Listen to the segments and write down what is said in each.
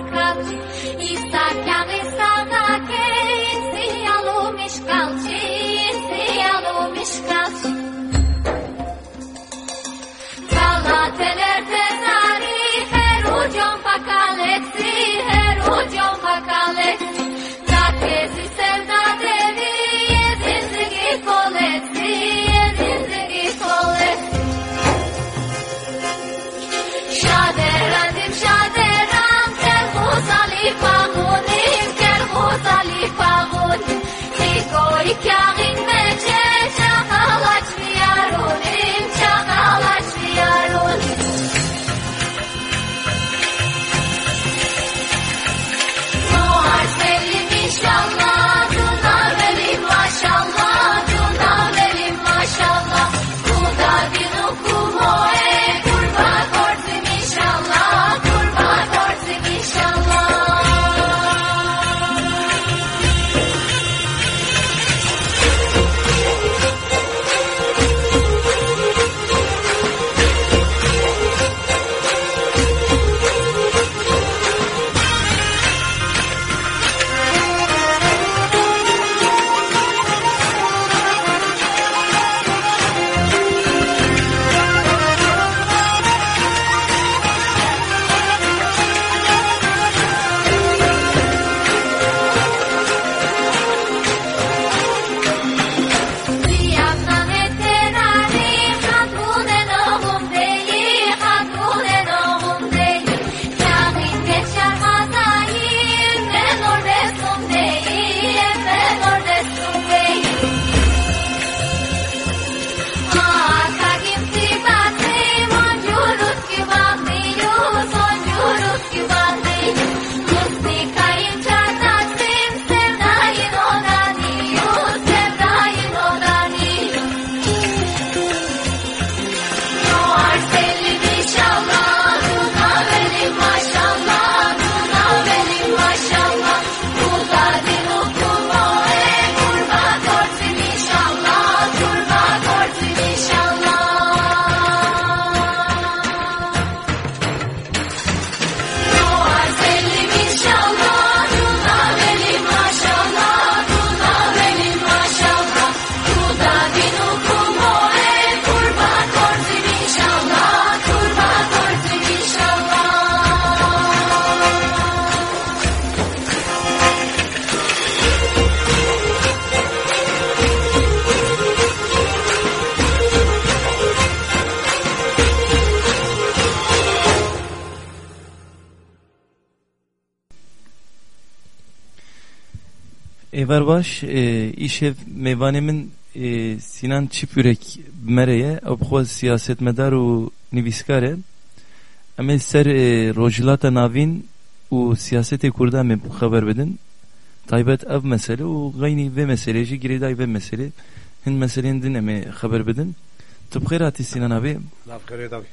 your. Dans les Everbaş e, işev mevanemin e, Sinan Çipürek mereye abxoz siyasetmedar u niviskare emel ser e, rojilata navin u siyasete kurda me haber bedin. Taybet ev mesele u gayni ve meseleci gireday ve mesele hin meselenin din eme haber bedin. Tıpkırati Sinan abi. Laf kare tabi.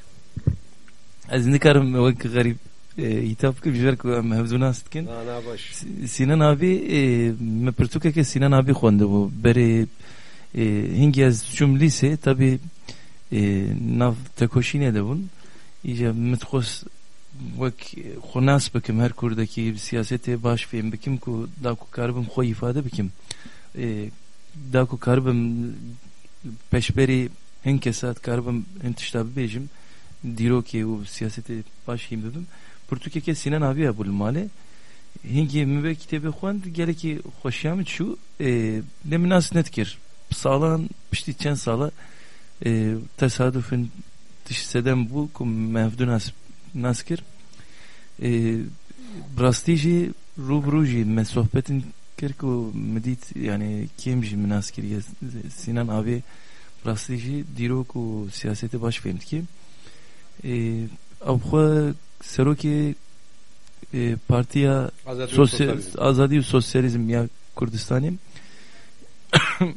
az nikarım vak garip hitap ki bijar ko mevzuna stkin Na na baş. Sinan abi e, me pirtuke ke Sinan abi xwende bu. Beri e, hingi az çum lise tabi e, nav tekoşine de bun. İyice mitxos vek xunas bikim her kurdaki siyasete baş fehim bikim ku da ku karbim xo ifade bikim. E, da ku karbim peşberi hin kesat karbim hin tiştabi bejim. Diro ki u siyasete baş fehim bibim pirtuke ke Sinan abi ya bul male هنگی مبه کتابی خواند گله که خوشیام چو نمی ناس نتکر سالان پشتی چند ساله tesadüfen dişseden bu kum mevdu nas naskir براستی جی روبرو جی من صحبتین کرد که مدید یعنی کیم جی مناس کریه سینان آبی براستی جی دیروک و سیاست باش فهمت که او خو Sero ki e, partiya sosyal, azadi sosyalizm ya Kurdistan'ım.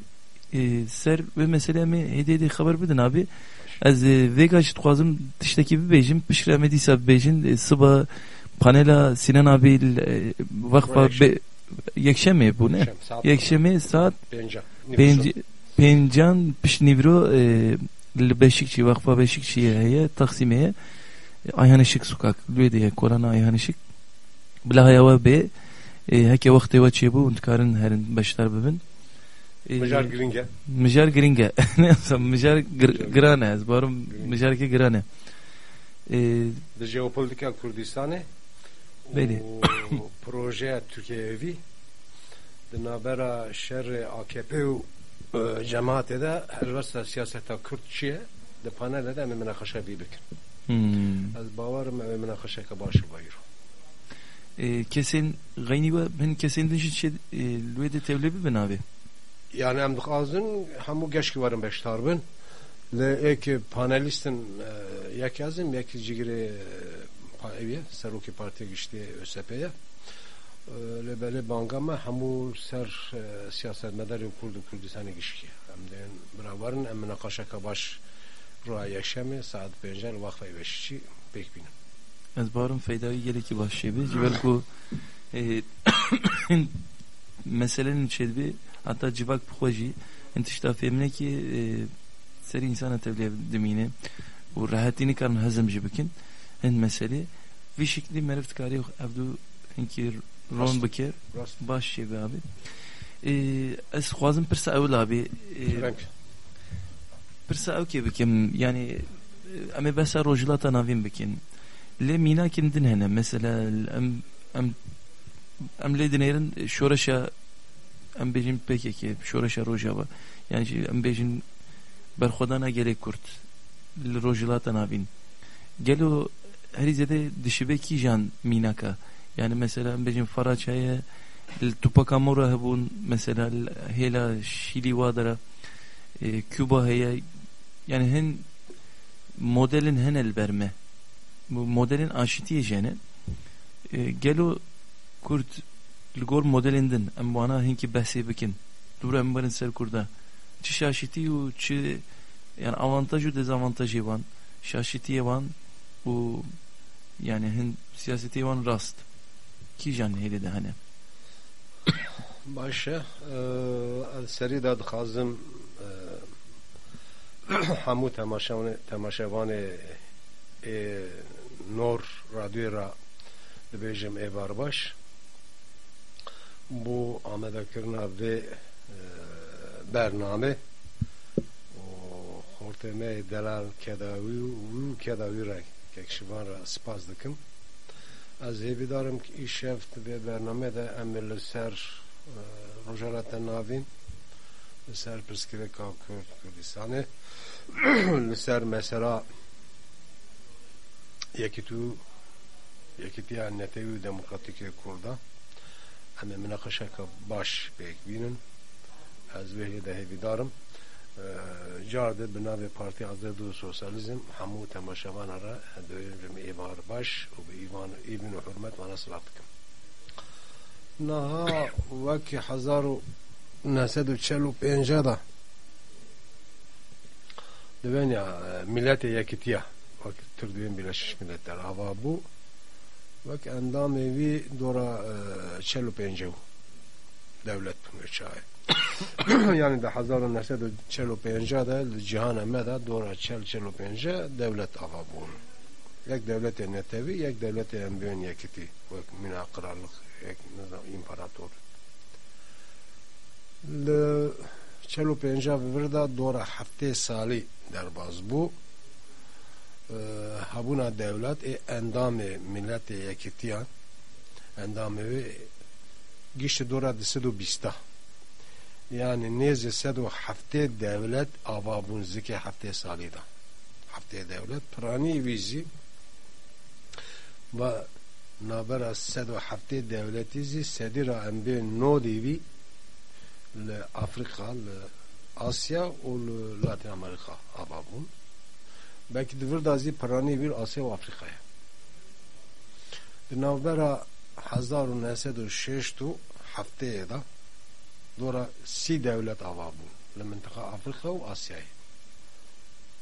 E, ser ve meselemi hediyede haber bedin abi? Az e, vega şit kuazım dıştaki bir bejim pişiremediyse bejin e, sıba panela Sinan abi e, vakfa be, yekşemi bu ne? Yekşemi saat pencan. Piş nivro e, Beşikçi vakfa Beşikçi'ye taksimiye Ayhan Işık sokak. Lüediye Korana Ayhan Işık. Bilahaya ve be e, Heke vakti ve çebu Untikarın herin başlar bebin. E, Mijar Gringe Mijar Gringe Ne yapsam Mijar Grane Zbarım Mijar ki Grane e, De Jeopolitika Kurdistan'ı. Beli. Proje Türkiye evi. De nabera şer AKP u cemaat ede her vasta siyaseta Kürt çiye de panel ede mi münakaşa bir bikin. Ka başı bayır. kesin gayni ve ben kesin dinşi şey lüede tevlebi ben abi Yani em dixazin hemû geşkî warin beşdar bin. Li ek panelistin e, yek yazim yek cigirê e, eviye serokê partiye giştê ÖSP'ye E, li belê banga me hemû ser e, siyasetmedarên Kurd û Kurdistanê gişkiye em dên birawarin em minaqaşeka baş roya yekşemê saat pêncer waxta weşçî pêk bînin az barım feydavi geleki başlayıbı civel ku meselenin çedbi hatta civak pxoji intişta femine ki e, seri insana tevliye demine و راحتینی کارن هزم جی بکن هند مسئله وی شکلی مرفت کاری ابدو هنکی رون بکر Rast. باش شی به abi e, ez خوازم پرسا اول abi e, Renk. پرسا او که بکم yani اما بس روجلاتا نافين بكين لي مينا كندن هنا مثلا ام ام ام لي دنيرن شورشا ام بيجين بكيكي شورشا روجابا يعني شي ام بيجين برخدانا gerek kurt rojilata navin gelo herizede dişibeki jan minaka yani mesela ام بيجين faraçaya tupakamora hebun mesela hela şili vadara e, Küba heye yani hen modelin hen elberme bu modelin aşitiyeceğini e, gelo kurt ligor modelinden em bana hinki behsi bikin. Dur em barin ser kurda. Çi şaşiti u çi yani avantajı dezavantajı van. Şaşiti van bu yani hin siyaseti van rast. Ki jan hede de hani Başa, e, seri de dixazim همو تماشاوان تماشاوان نور رادیو را دبیجم ای بار باش بو آمده کرنا و برنامه و خورتمه دلال کداوی و کداوی را ککشوان را سپاس دکم از هیوی دارم که ای شفت به برنامه ده امل سر روجارت ناوین لسر پرسکیوکا کرد کردستانه لسر مثلا یکی تو یکی تیا نتیو دموکراتیک کردا همه مناقشه که باش بیک بینن از وحی ده هیوی دارم جارده بنابه پارتی آزاد و سوسیالیزم همو تماشاوان را دویم جمع ایوار باش و به ایوان ایوین و حرمت و نصرات کم نها وکی هزار و نسد و چل و پینجه دا Devenja e, millete yekitje, pak të rdyen Birleşmiş Milletler. Hava bu vak endamevi dora e, çelu pencevu devlet mürçayı. yani de hazarın nesed çelu pence de cihana meda dora çel çelu pence devlet ava bu. Yek devlet netevi, yek devlet en büyün yekiti. Vak minakrarlık, yek imparator. Le çelo penca virda dora hafte sali derbaz bu. Habuna devlet e endame millet yekitiyan endame ve گیشت دورا ده سد و بیستا یعنی نیز سد و هفته دولت آوابون زکی هفته سالی دا هفته دولت پرانی ویزی و نابرا سد و هفته دولتی زی سدی را ام بین نو دیوی لأفریقا لآسیا و لاتین امریکا آبابون belki divir da zî piranî bir Asya û Afrikaya. Di navbera hezar û nesed û şeşt û hefteyê da dora sî devlet ava bûn li mintika Afrika û Asyayê.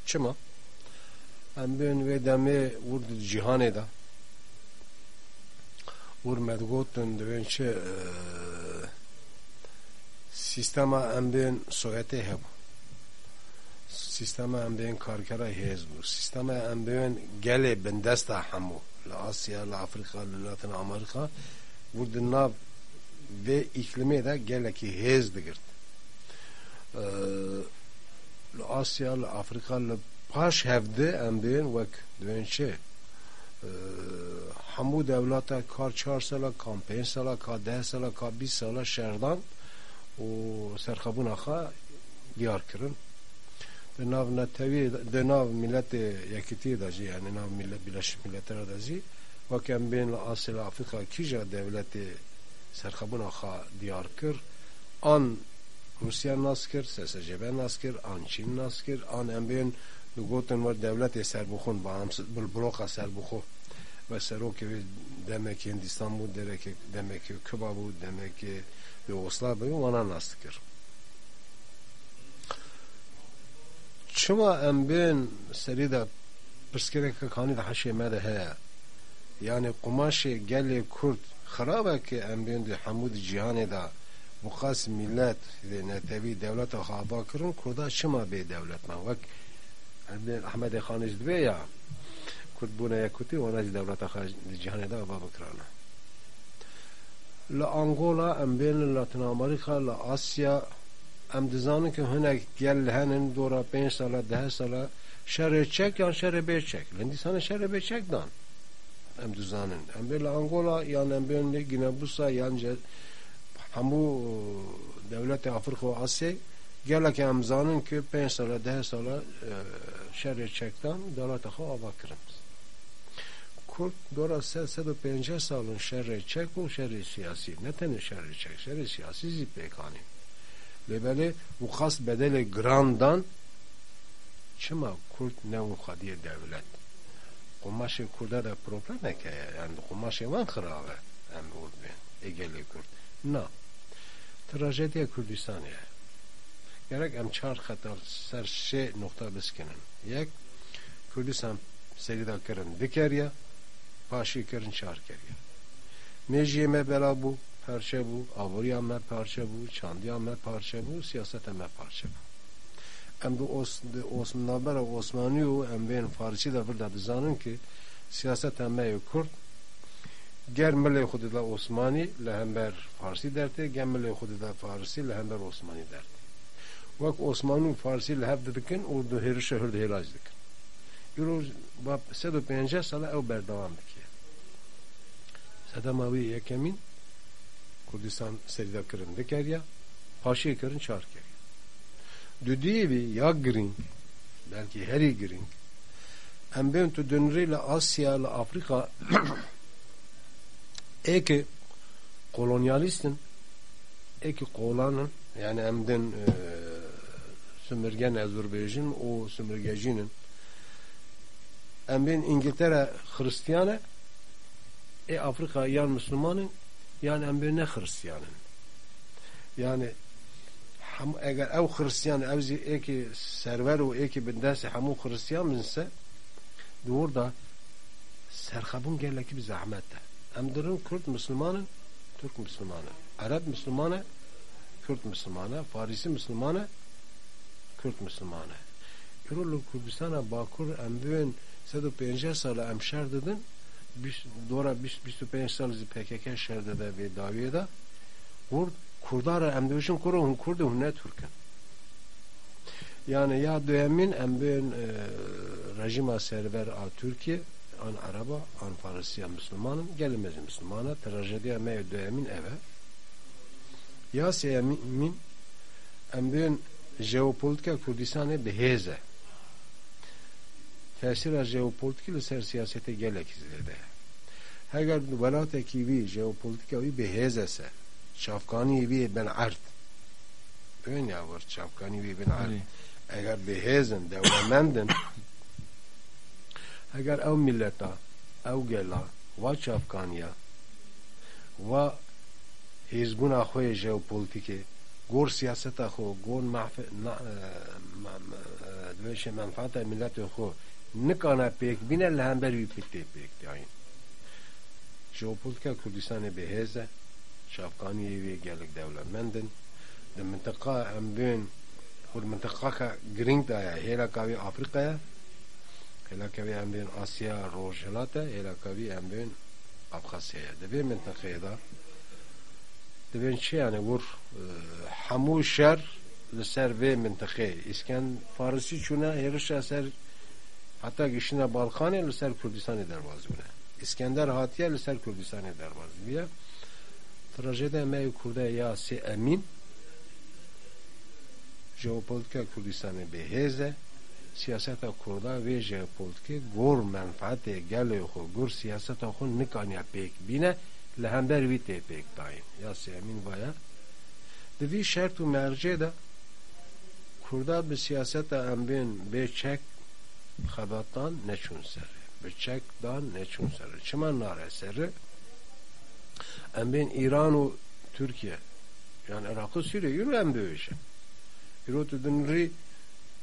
Çima? Em bên vê demê wir di cîhanê da wir medgotin divên çi Sistema ambien soete hebu. Sistema ambien karkera hezbu. Sistema ambien gele ben desta hamu. La Asya, la Afrika, la Latin Amerika. Burada nav ve iklimi de gele ki hez digirt. Ee, la Asya, la Afrika, la paş hevdi ambien vek dönçe. Ee, hamu devlete kar çar sala, kampen sala, ka deh sala, sala şerdan u serxebûna xwe diyar kirin di nav netewî di nav milletê yekîtiyê de jî yani nav millet birleşik milletler de jî wek em bên li Asya Afrika kîja devletê serxebûna xwe diyar kir an Rusya nas kir, SSCB nas kir, an Çin nas kir, an em bên li gotin we devletê serbixwin bi bloka serbixwe ve serokê wê demekê Hindistan bû, demekê Kuba bû, demekê Jugoslaviju вона настикер. Çima em bên serî de pirsgireke kanî de heşê me heye. Yani kumaşê gelê Kurd xirabeke em bên di hemû di de bu qas millet de netevî devleta xaba kirin Kurda çima bê devletman vek Ahmedê Xanî ji dibê ya Kurd bûne yekûtî wana jî devleta cihanê de ava bikirane li Angola em bên Latin Amerika li Asya em dizanin ki hinek gel henin dora 5 sala 10 sala şerê çek yan şerê bê çek. Hindistanê şerê bê çek dan em dizanin em bên Angola yan em bên li Ginebusa yan hemû e, devletê Afrika û Asyayê gelek em zanin ki 5 sala 10 sala e, şerê çekdan devleta xwe ava kirin خو آوا کرن کرد دورا سه سه و پنجاه سالن شر چک و شر سیاسی نه تنه شر چک شر سیاسی زی پیکانی لبله و خاص بدل گراندان چما کرد نو خدی دولت قماش کرده دا پروبلم که یعنی قماش وان خرابه ام بود بین اگل کرد نه تراژدی کردستانیه gerek em çar xetar ser şe nokta biskinin. Yek Kurdistan serida kirin dikeriye paşi kirin çar keriye. Mejiye me bela bu parça bu, avuriya me parça bu, çandiya me parça bu, siyasete me parça bu. Em de os de Osmanlılara Osmani u em ben Farsi da burada dizanin ki siyaset me Kurd ger mele xudi da Osmani lehember Farsi derte, ger mele xudi da Farsi lehember Osmani derte. Vak Osmanu Farsi lehev didikin o du heri şehir de helaj dikin. Euro bab 150 sala ev berdavam dikiye. Sedemavi yekemin Kurdistan serida kirin dikeriya paşê kirin çar keriya dudiyê vê ya giring belkî herî giring em bên tu dünrê li Asya li Afrika êkê kolonyalîstin êkê qolanin yani em din sümirgen Azerbaycan û sümirgejînin em bên İngiltere Hristiyan e Afrika yan Müslümanın yani em ne Hristiyanın. Yani hem eğer ev Hristiyan ev eki server o eki bindesi hamu Hristiyan binse doğru serhabun geleki bir zahmet de. Em durun Kürt Müslümanın Türk Müslümanı. Arap Müslümanı Kürt Müslümanı. Farisi Müslümanı Kürt Müslümanı. Yürürlü Kürdistan'a Bakur em büyün 150 sala em şer dedin dora bis sal zî PKK şerde de ve daviyê de Kurd Kurdara em dibêjin Kurd hûn Kurd hûn ne Türk Yani ya duyemin em bin e, rejima server a Türkiye an Araba an Farsiya Müslümanım gelimez Müslümana trajediya me duyemin eve. Ya seyemin em bin jeopolitika Kurdistanê bihêze tesir jeopolitik li ser siyasete gelek izlede اگر ولات کی وی ژئوپلیتیکا وی به هزسه شافکانی وی بن عرض. ببین یا ور شافکانی وی بن عرض. آره. اگر به هزن دولمندن اگر او ملتا او گلا و شافکانیا و حزبون خوی ژئوپلیتیک گور سیاست خو گور منفعت ملت خو نکانه پیک بینه لهمبر وی پیتی پیک دیاین ژئوپلیتیکا کردستان بهزه شافکانی وی گلک دولتمندن د منطقه ام بین خود منطقه که گرینگ دایا هیلا کاوی افریقا هیلا کاوی ام بین آسیا روشلاتا هیلا کاوی ام بین ابخاسیه دبی منطقه دا دبین چی یعنی ور همو شر لسر به منطقه اسکن فارسی چونه هرش اثر Hatta gişine Balkanı lüser Kürdistan eder vazibine. İskender Hatiye lüser Kürdistan eder vazibine. Trajede mey kurde yasi emin jeopolitika Kürdistan'ı beheze siyaseta kurda ve jeopolitiki gor menfaate gelo xo gor siyaseta xo nikanya pek bine lehenber vi pek daim yasi emin vaya divi şert u merce da kurda bi siyaseta embin be çek xəbətdan neçünsər biçəkdan neçünsər çimən narəsəri ən ben İran u Türkiye yani Irak'ı Suriye yürü en büyüyüşe yürü dünri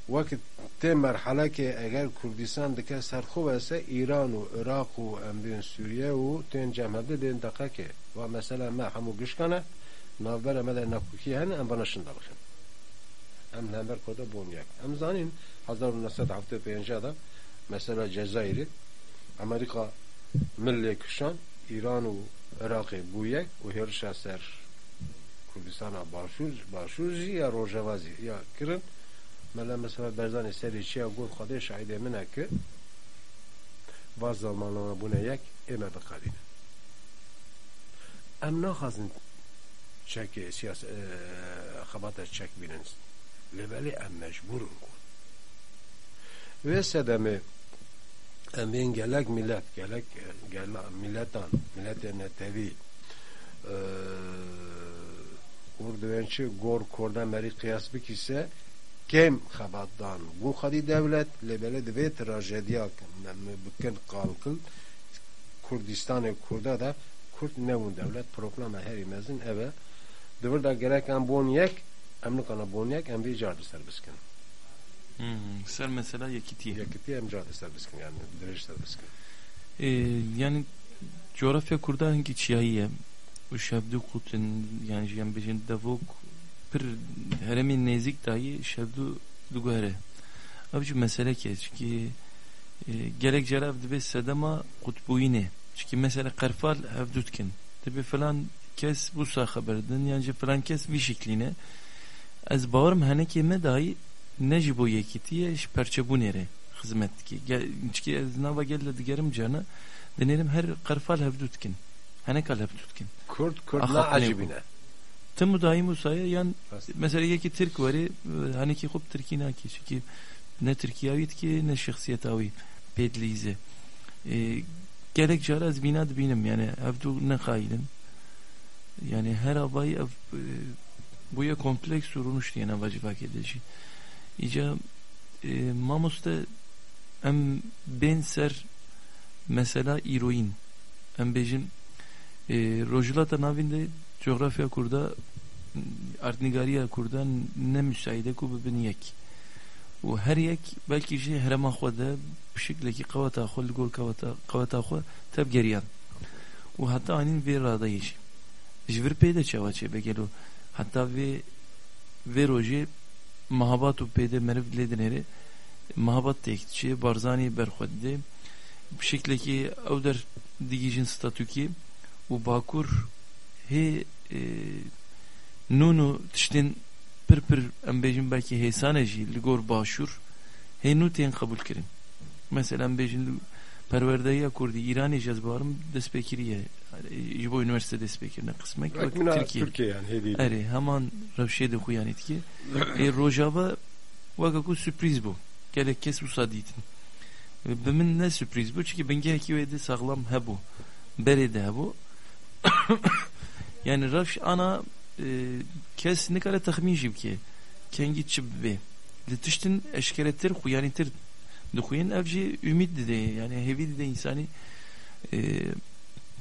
vakit te merhala ki eğer Kürdistan dike serxu ise İran u Irak u en ben Suriye u ten cemhede den dakika ki ve mesela me hamu güşkane navbere mele nakuki hen en bana şunda bakın Em lember koda bonyak. Em zanin 1975 da mesela Cezayir'i Amerika milli kuşan İran u Irak'ı buyek u herşa ser Kurdistana başur başuzi ya rojavazi ya kirin mele mesela berzani seri çiya gol xade şahide mine ki vaz zamanlama bune yek eme bekarine em naxazin çeki siyas e, xabata çek binin kun ve sedemi em bin gelek millet gelek gelek milletan milletin netevi eee Urduvençi gor korda meri kıyas bikise kem xabatdan bu xadi devlet lebele dve trajedya bikin kalkıl Kurdistan Kurda da Kurt nevun devlet problema heri mezin eve devir da gerek em bon yek bon yek em bir cardı serbiskin Hmm, ser mesela yekitiye. yekiti em cardı serbiskin yani dirij serbiskin Ee, yani coğrafya kurda hangi çiyayiye u şevdu kutin yani jiyan bejin davok pir heremin nezik dahi şevdu dugare avcı mesele ki çünkü e, gerek cerav dibe sedema kutbuyine çünkü mesela karfal evdutkin dibe falan kes bu sa haberdin yani falan kes bir şekline az bağırım hane kime dahi neci bu yekitiye iş perçe bu nere hizmet ki çünkü az nava gelle digerim cana denerim her karfal evdutkin hane kal evdutkin Kurt Kurt Aha, na ne bu? acibine Tım daim usaya yan mesela yeki Türk var e, hani ki hop Türkiye ki çünkü ne Türkiye'yit ki ne şahsiyet avi pedlize e, gerek cara az binad binim yani evdu ne kailim yani her abay ev e, buya kompleks sorunmuş diye ne vacibak edici ica e, mamusta em ben ser mesela iroin em bejin e, rojulata navinde coğrafya kurda artnigariya kurda ne müsaide ku bibin yek و هر یک بلکی جه هرما خود به شکلی که قوتا خود گل قوتا قوتا خود تب گریان و حتی آنین وی رادا یشی جور پیدا چوا چه بگلو hatta ve ve roji mahabatu peyde merif mahabat tekçi şey, barzani berxoddi bu şekleki evder digijin statüki u bakur he e, nunu tiştin pir pir embejin belki heysaneji ligor başur he nuten kabul kirin. Mesela embejin li perwerdeya Kurdî İranê jezbarım destpêkiriye ji bo üniversite destpêkirine qismek wek Türkiye. Türkiye yani hediye erê heman rewşê de xuyanîtkiye ê rojava weke ku sürpriz bû gelek kes wisa dîtin bi min ne sürpriz bû çünkü bingehekî wê de saxlam hebû beri de bu. yani rafş ana e, kes ne kadar tahmin jib ki? Kengi çibbe. Litiştin eşkeretir huyanitir. Duhuyen evci ümit de yani hevi de insani e,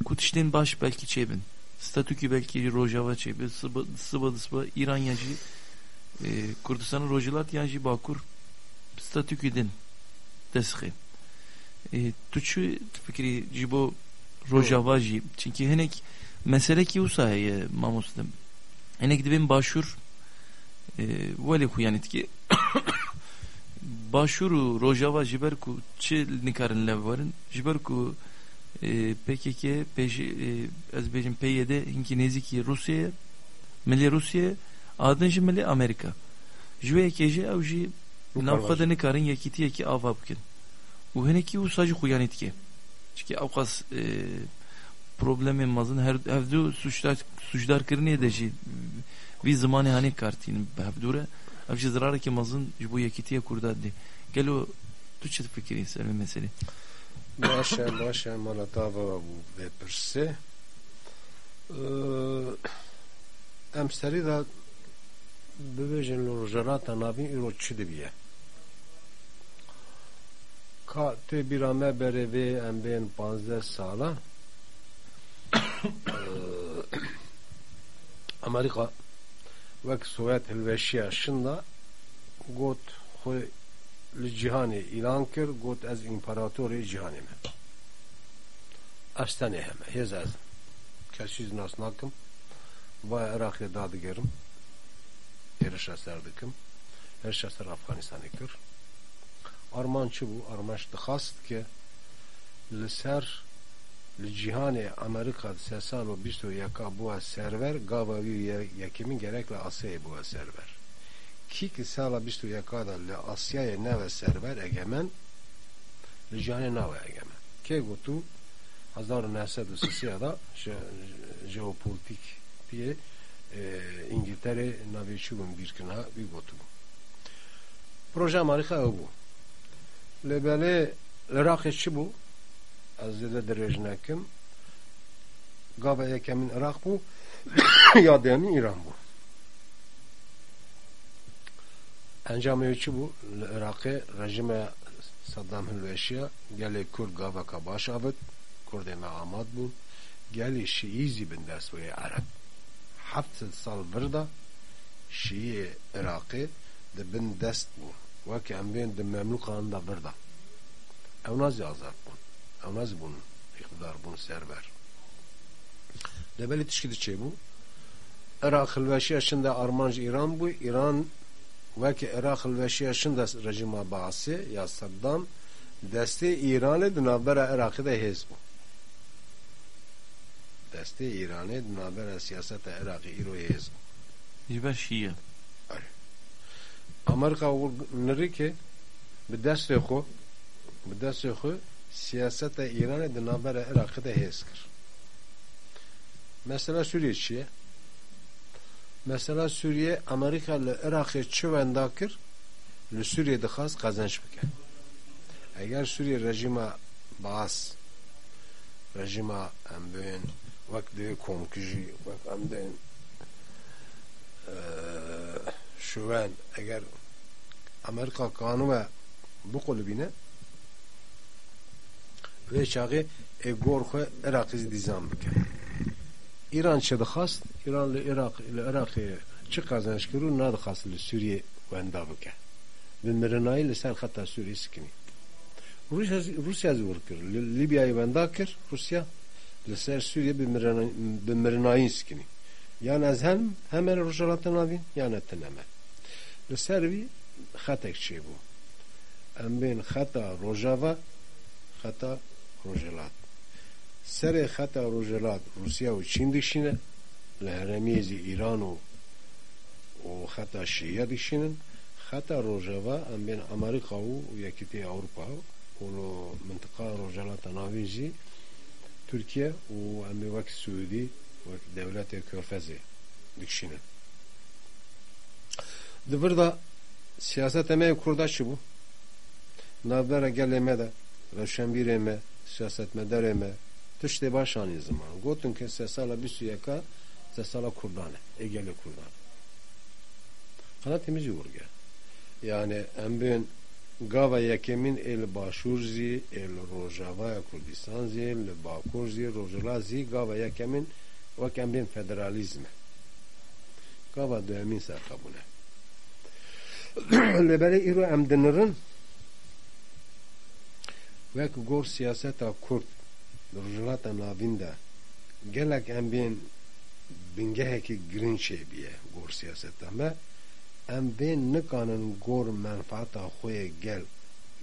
kutişten baş belki çebin. Statükü belki rojava çebi. Sıba sıba sıba İran yancı e, Kurdistan'ın rojilat yancı bakur statüküden desxe. E, tuçu fikri jibo rojava jî çünkü henek mesele ki usaya mamuslim. Henek dibin başur e, veli huyanit ki başuru rojava jiber ku çi nikarin levvarin jiber ku e, PKK peji e, ez bejim PYD hinki neziki Rusya'ya milli Rusya'ya adın jî milli Amerika. Jwe keje ev jî navxwe nikarin yekîtî yekî ava bikin. û hinekî wisa jî xuyanît ke. Çünkü ew qas e, problemên mezin her hevdû suçdar suçdarkirinê de jî vî zimanê hanê kartînin Znači zdrarek je mazın bu yakitiye kurdaddi. Gelo tu që të përkiris e meseli. Basha, basha e maratava u ve përse. Emseri da bëvejën lor zhërata nabin iro që dëbje. Ka të birame bereve emben 15 sala. Amerika ve vek suvetil veşiya şinda got xwe li cihanê îlan kir got ez împeratorê cihanê me. Ez tenê heme hêz ez. Kesî nas nakim. Baya Iraqê dadigerim êriş ez serdikim êriş ez ser Afganistanê arman çi bû arman ki li ser li cihanê Amerîka sê sal û bîst û yeka bûye server gava wî yekemîn gerek li Asyayê bûye server. Kî ki sala bîst û yeka da li Asyayê nave server egemen li cihanê nave egemen. Kê gotû 1933 da jeopolitik diye e, İngiltere naviçubun bir kına bir gotu. Proje Amerika bu. Lebele Irak'ı bu. li Iraqê çi bû? Ez zêde dirêj nekim. Gava yekemîn Iraq bû ya demîn İran bû. Encamê çi bû? Li Iraqê rejime Saddam Hilveşiya gelê Kurd gaveka baş avit, Kurdê me amad bûn, gelê Şiîzî bin dest wê Ereb. هفت سال بردا شیعه عراقی ده بن دست بون وکی ام بین ده مملوکان ده بردا او نازی آزاد بون amaz bun iqdor bun server. Debelê tişkî diçe bû Irak hilveşiya şin de armanc İran bû İran weke Irak hilveşiya şin de rejima Baasê ya Seddam destê İranê di navbera Irakê de hêz bû destê İranê di navbera siyaseta Irakê îro hêz bû Amerika nirîkê bi destê xwe bi destê siyaseta İranê di navbera Iraqê de hêz. Mesela Sûriye çi? Mesela Sûriye Amerika li Iraqê çi wenda kir? Li Sûriye dixwast qezenj bike. Eger Sûriye rejima Baas rejima em bûyên wek divê komkijî wek em dên şuven eger Amerika kanû ve biqulbîne چاغێ ئێگۆر خۆ عێراقی دیزان بکە ئیران چه دەخواست ئیران لە عێراق لە عێراقی چ قازانشکر و نادەخواست لە سووریە وەندا بکە بمرنایی لەسەر خەتا سووری سکنی روسیا زور کرد لیبیای وەندا کرد روسیا لسر سوریه به مرنایی سکنی یان از هم همه رجالات نابین یان تنمه لسر وی خطک چی بو ام بین خطا روجاوا خطا Rujelat. Serê xeta Rujelat Rusya û Çîn dişîne li herêmiyê jî Îran û û xeta Şiya dişînin xeta Rojava em bên Amerîka û Yekîtiya Ewropa û li mintiqa Rojelata navê jî Türkiye û em bê wek Sûdî wek dewletê Körfezê dikişînin. Di bir de siyaset emeği kurda çi bû. Navbera gelê me siyaset medar eme, tiştê başanî ziman gotin ke sê sala bîst û yeka sê sala Kurdan e Egelê Kurdan. Qana temizî urge yani em bên gava yekemîn ê li başûr zî li Rojavaya Kurdistan zî li Bakur zî Rojhilat zî gava yekemîn wek em bên federalîzm e gava duyemîn serxebûne lêberê îro em wek gor siyaseta Kurd li Rojhilata navîn de gelek em bên bingehekî girin çêbiye gor siyaseta me em bên nikanin gor menfaata xwe gel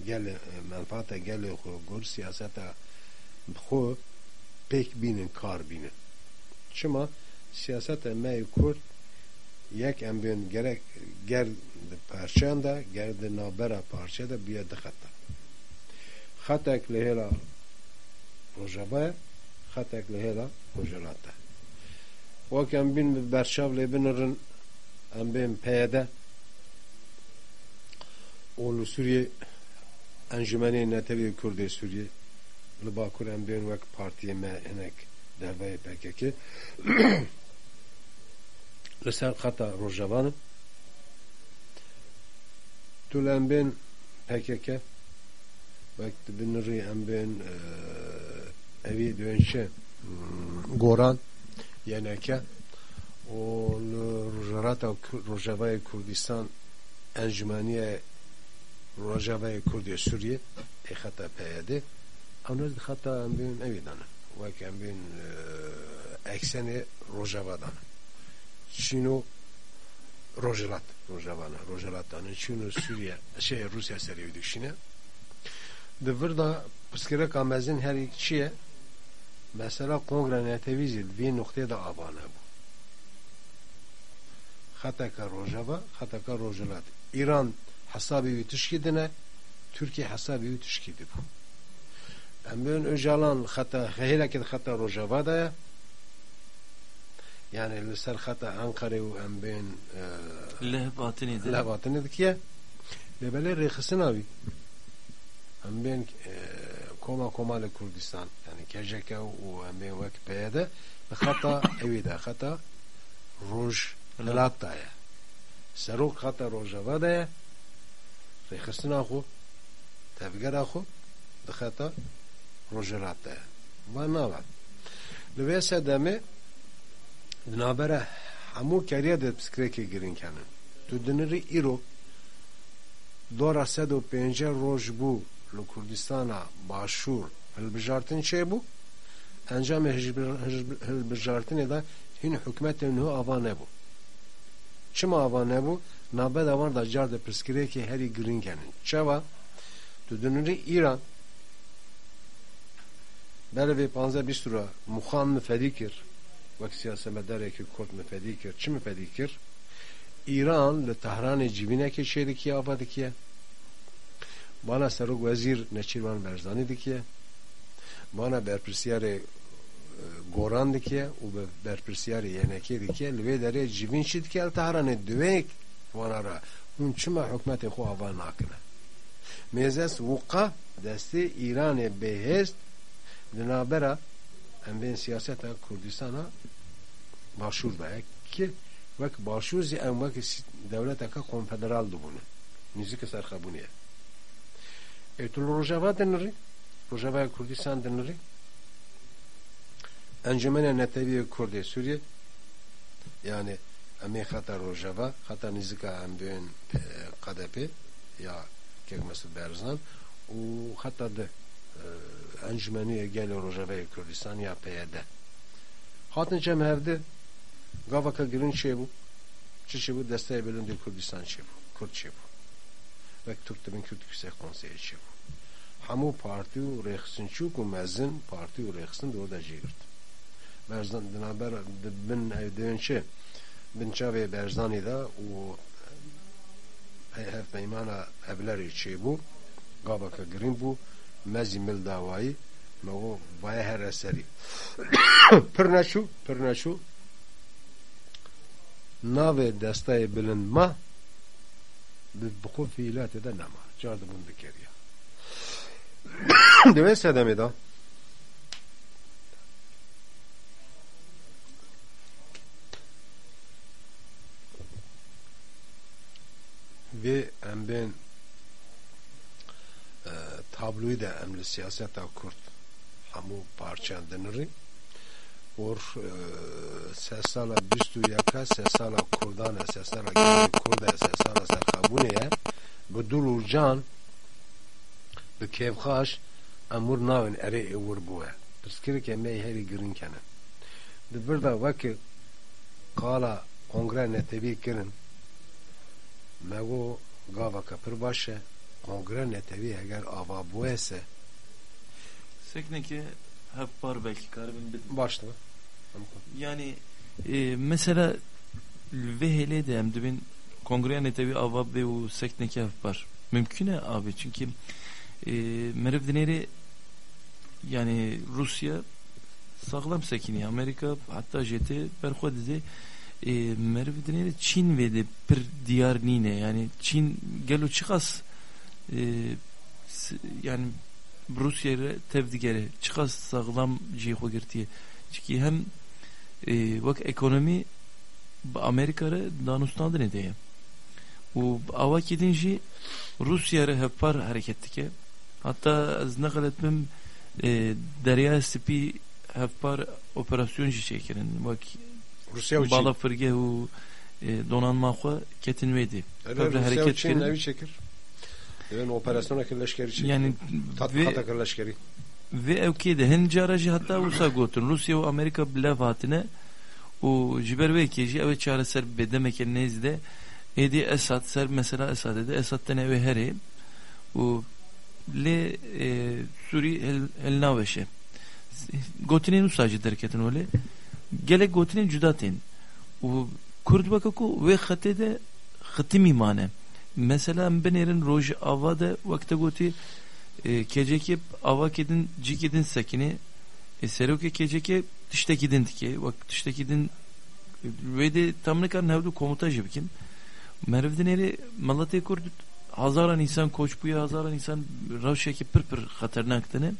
gel menfaata gelê xwe gor siyaseta xwe pêk bînin kar bînin çima siyaseta me Kurd yek em bên gerek ger di parçeyan de ger di navbera parçe de bûye dixeta xetek li hêla Rojavaya xetek li hêla Rojhilata wek em bîn bi berçav lê binirin em bên PYD û li Sûriye Encûmenê Netewê Kurdê Sûriye li Bakur em bên wek partiyê me hinek derveyê PKK li ser xeta Rojavan tu em bên PKK em bên evî duyên goran yeneke û li Rojavata Rojavayê Kurdistan Encûmeniye Rojavayê Kurdê Sûriye ê xeta PYD ewnez di xeta em bên evî danin wek em bên eksenê Rojava danin çîn û Rojhilat Rojavana çîn û Sûriye şey Rusya serê wî dikişîne di vir da piskireka mezin herî çi ye mesela kongre netewî zî vê noxtê de ava nebû xeteka Rojava xeteka Rojhilat İran hesabê wî tişkî dine Türkiye hesabê wî tişkî dibû em bên Öcalan xeta hêlekê di xeta Rojava de ye yani li ser xeta Enqerê û em bên Leh batini de. lehvatine dikiye lêbelê rêxistina wî em bên koma koma li Kurdistan yani KJK û em bên wek PYD li xeta evî de xeta Rojhilat da ye serok xeta Rojava de ye rêxistina xwe tevgera xwe di xeta Rojhilat de ye van nabe li vê sedemê di navbera hemû keriya de piskirêkê girin kenin tu dinirî îro dora sed û pêncî roj bû li Kurdistana başûr hilbijartin çêbû encamê hilbijartinê de hîn hikûmetên nû ava nebû çima ava nebû navbera wan da car de piskirêkê herî girin kenin çawa tu dinirî İran berevê panze bîst ûra muxan min fedî kir wek siyasemedarekî bana serok wezîr Neçîrvan Berzanî dikiye bana berpirsyarê goran dikiye û bi berpirsyarê yenekê dikiye li vê derê civîn çi dikiye li Tehranê divêk wana ra hûn çima hikûmetê xwe ava nakine. Mêzes wiqa destê İranê bêhêst li navbera em bên siyaseta Kurdistana başûr da ye ki wek başûr zî em wek dewleteka konfederal dibûne nîzîka serxebûnê ye tu li Rojava Rojavaya Kurdistan dinirî Encûmena Netewî Kurdê Sûriye yani em ê xeta Rojava xeta nîzika em bên QDP ya Kek Mesud Berzan û xeta di Encûmeniyê gelê Rojavayê Kurdistan ya PYD hatin cem hevde gavaka girin çêbû çi çêbû desteyê bilindê Kurdistan çêbû Kurd çêbû wek Türk dibin Kürt Yüksek Konseyê çêbû hemû partî û rêxistinçûk û mezin partî û rêxistin di oda jê girt berzan dinaber bin evdeyên çi bin çavê berzanî da û hev peymana evlerê çêbû gavaka girin bû mezî mil dawayî me o vaya here serî pir neçû pir neçû navê destayê bilind ma بقوم في إلاتي ده نما جارد من بكريا. دوين سادامي ده ve hem ben e, tabloyu da hem de siyaseta kurt hamu parçan deniri or e, se sala bîst û yeka se sala Kurdan e se sala gelê Kurd e se sala serxwebûnê ye. Bi dûr û can bi kêfxaş em wir navin erê ê wir bûye pirsgirêkê me herî girin kene. Di bir da wekî qala kongre netewî kirin. Me got gaveka pir baş e kongre netewî heger ava bûye se Sekneke hep var belki karabin bit. Yani e, mesela ve de hem dibin kongreye netevi ava be u sekneke hep var. Mümkün e abi? Çünkü e, merev yani Rusya sağlam sekini Amerika hatta jeti berxwe dedi e, merev Çin ve de bir diyar nine. Yani Çin gelo çıkas e, yani Rusya'ya tevdigere çıkas sağlam cihو girtiye. Çünkü hem e, bak ekonomi Amerika'ya danustan ne diye. U ava gidince Rusya'ya hep var harekettike hatta az nakal etmem e, Derya Sipi hep var operasyon çekirin bak Rusya û Çîn bala fırge u e, donanma xwe ketin Böyle Rusya û hareket kirin. nevi çekir. Yani operasyona leşkeri çekir yani ve, tatbikata leşkeri ve evkiyede hen carajı hatta usa gotun Rusya ve Amerika bile vatine o jiber ve keji evet çare ser bedemek nezde edi Esad ser mesela Esad edi. Esad'dan eve heri. O le e, Suri el, el naveşe gotinin usacı derketin öyle gelek gotinin cüdatin o Kurd bakaku ve hatede hatim imane mesela ben erin roj avada vakte goti e, keceki ava kedin cikidin sekini e, seroke keceki tiştekidin tike bak tiştekidin ve de tamne kan nevdu komuta jibikin. Mervdin eri malate kurd hazaran insan koç buya hazaran insan ravşeki pır pır hatırnaktını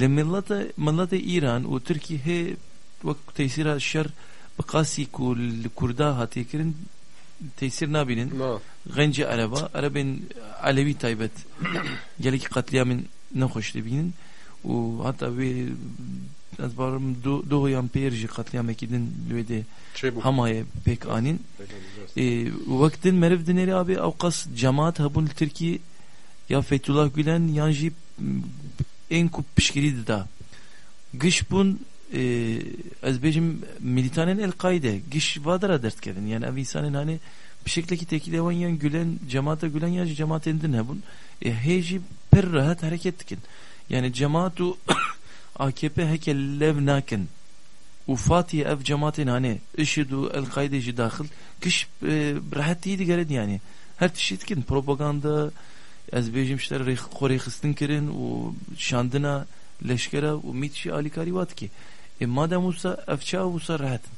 le millata millata İran u Türkiye he vak tesira şer baqasi kul kurda hatikirin tesir nabinin no Genci araba, arabın Alevi taybet. Gelek katliamın ne hoş dibinin. O hatta bir az barım do, doğuyan peyirci katliam ekidin lüvede şey bu hamaya pek anin. E, vaktin merev dineri abi avkas cemaat habun Türkiye ya Fethullah Gülen yanji en kup pişkiriydi da. Gış bun e, az bejim militanen el kaide giş vadara dert kedin yani ev insanın hani bir şekilde ki tekil evan yan gülen cemaate gülen ya cemaat endin hebun e, heji per rahat hareket dikin yani cemaatu AKP hekel lev nakin u Fatih ev cemaatin hani IŞİD'u el kaideci dahil kış e, rahat değil gered yani. Her tişitkin propaganda az bejim işte Kore xistin kirin u şandına leşkera u mitşi alikari vat ki e madem olsa efça olsa rahatın.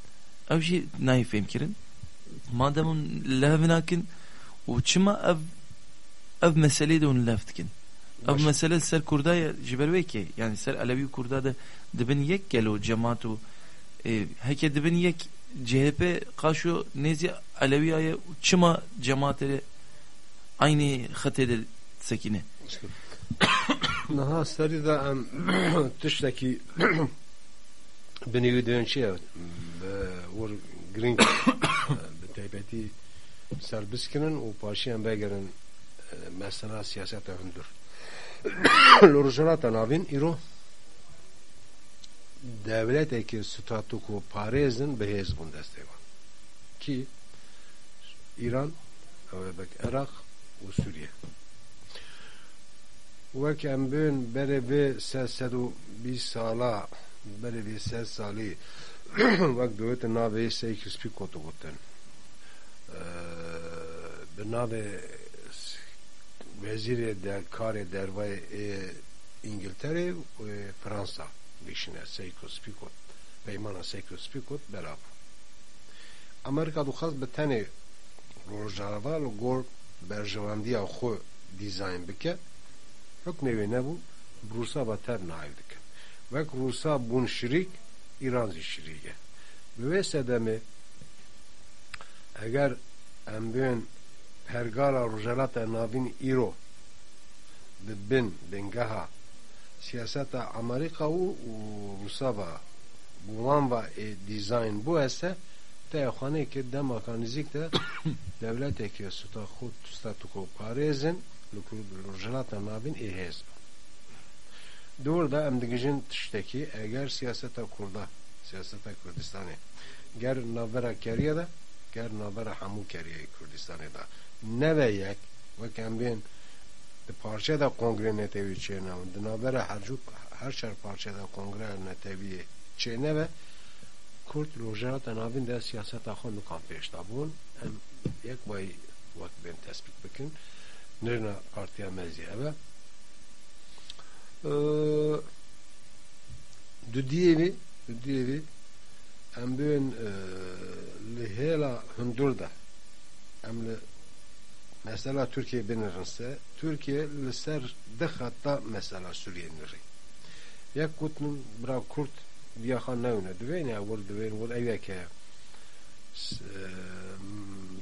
Ev şey naif emkirin madem levnakin u çima ev ev meseleyi de onu leftkin ev mesele ser kurdaya jiberve ki yani ser Alevi kurda da dibin yek gelo cemaatu e, heke dibin yek CHP karşı nezi Aleviya'ya çima cemaatleri aynı hatede sekine Naha seri de em tişteki beni dön şey vur green bi taybeti serbiskinin o paşi em begerin mesela siyaset hündür. Lorjolata navin iro devleteki statüko parezin behez bun desteva. Ki İran, bek Irak ve Suriye. وەک ئەم بێن بەرە بێ سەد و بی ساڵا بەرە بێ سە ساڵی وەک دوێتە ناوێ سەیکسپی کۆتگوتن bi navê wezîrê der karê dervayê İngilterê û Fransa dişine Seykospikot peymana Seykospikot belav Amerika dixwaz bi tenê rojava li gor berjevandiya xwe dîzayn bike hükmü nebû Rusa beter nail dikin. Vek Rusa bun şirik İran zî şirîk e. Bi vê sedemê eger em bên pergala rojalata navin îro bi bin bingeha siyaseta Amerika û û Rusava bu wan va e dizayn bu ese te xaneke demaka nizîk de devleteke suta xud statuko parêzin li ku rojalata navin ê hêz Doğru da em digijin tiştekî eger siyaseta Kurda siyaseta Kurdistanê ger navbera keriye de ger navbera hemû keriyê Kurdistanê da neve yek? Wek em bên di parçe da kongre netewî çênavin di navbera hercû her çar parçe da kongre netewî çêneve Kurd rojerata navîn de siyaseta xwe nikan pêşda bûn em yek bayî wek bên tespît bikin. Nirna partiya mezî hebe du diyevî du diyevî em bên li hêla hundur da em mesela Türkiye binirinse Türkiye li ser dixata mesela Suriye nirî yek gotin bira Kurt diyaxan newne divên ya wir divên wir eveke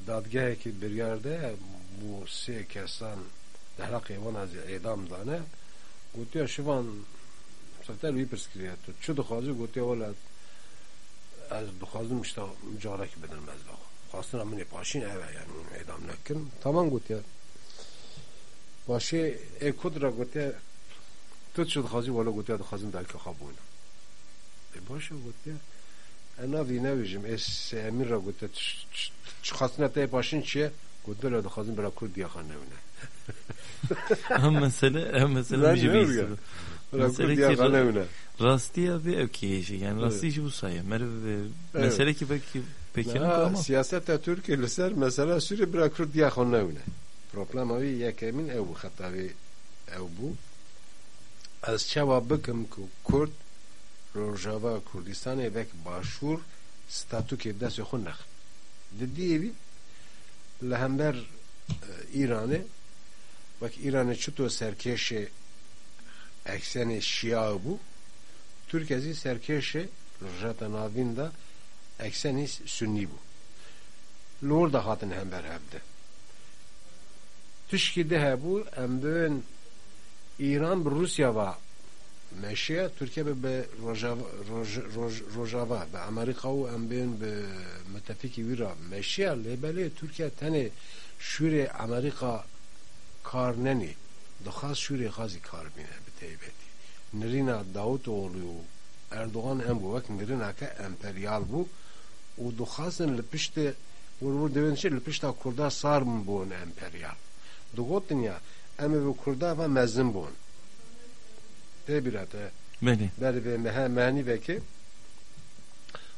dadgehekî biryar de bu sê kesan wan ez êdam dane gotiya şivan sefer wî pirskiriye tu çi dixwazî gotiya ez dixwazim işte carekî bidim ez be xwastina min ê paşîn ev e yani êdam nekin tamam gotiya başê ê kudra gotiya tu çi dixwazî wela gotiya dixwazim derke xwe bûne ê baş e gotiya enavî nevîjim ê semîn ra gotiya çi xwastina te ê paşîn çi ye gotiya la dixwazim bira Kurdiya xwe newne هم mesele hem mesele bir şey bir Mesele ki newne Rastiya ve ökeyişi yani jî bu merv mesele ki belki peki ama siyaseta Türkiye li ser mesela Suriye bira Kurdiya xwe newne problema wî yekemîn ew bû xeta wî ew bû ez çawa bikim ku Kurd Rojava Kurdistanê vek başûr statûkê destê xwe nex di diyevî li hember İranê wek İranê çito serkêşê eksenê şia bû Türkezî serkêşê rojata navîn da hatin hember hevde tişkî de hebû em bin İran Rusya va. Meşiye Türkiye bi Rojava Roj- Roj- Rojava bi Amerika û em bên bi müttefikî wî ra meşiye lêbelê Türkiye tenê şûrê Amerika kar nenî dixwast şûrê xazî kar bîne bi taybetî nirîna Davutoğlu Erdoğan em bû wek nirînake emperyal bû û dixwastin li piştê wir wir divên çi li pişta Kurda sar bûn emperyal? Digotin ya em ê bi Kurda ve mezin bûn tê bîra te beni berê vê mehe mehanî vekê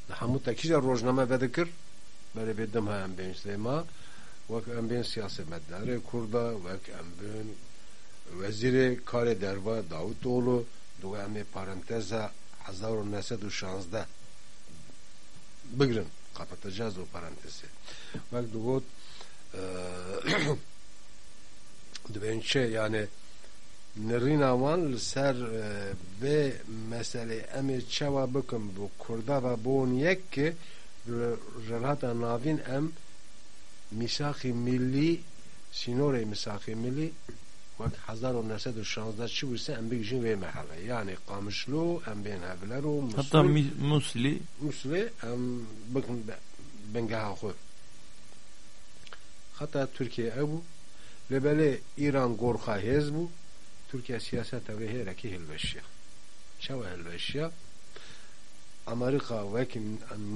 li hemû tekîja rojname vedikir berê vê dim he em bên sêma wek em bên siyasetmedarê Kurda wek em bên wezîrê karê derva Davutoğlu du em ê paranteza hezar û nesed û şanzdeh bigirin kapatacağız o parantezi. Wek digot dibên çê yani nirîna wan li ser vê meselê em ê çawa bikin bu Kurda ve bon yek ki relata navîn em misakî millî sînorê misakî millî wek hezar û nesed û şanzdeh çi wîse em bigîjin vê mehelê yani Qamişlo em bên hevler û hatta mi- Musli Muslê em bikin bingeha xwe heta Türkiye ew bû lêbelê İran gorxa hêz bû Türkiye siyaseta wê hêrekî hilweşiya çawa hilweşiya Amerika wek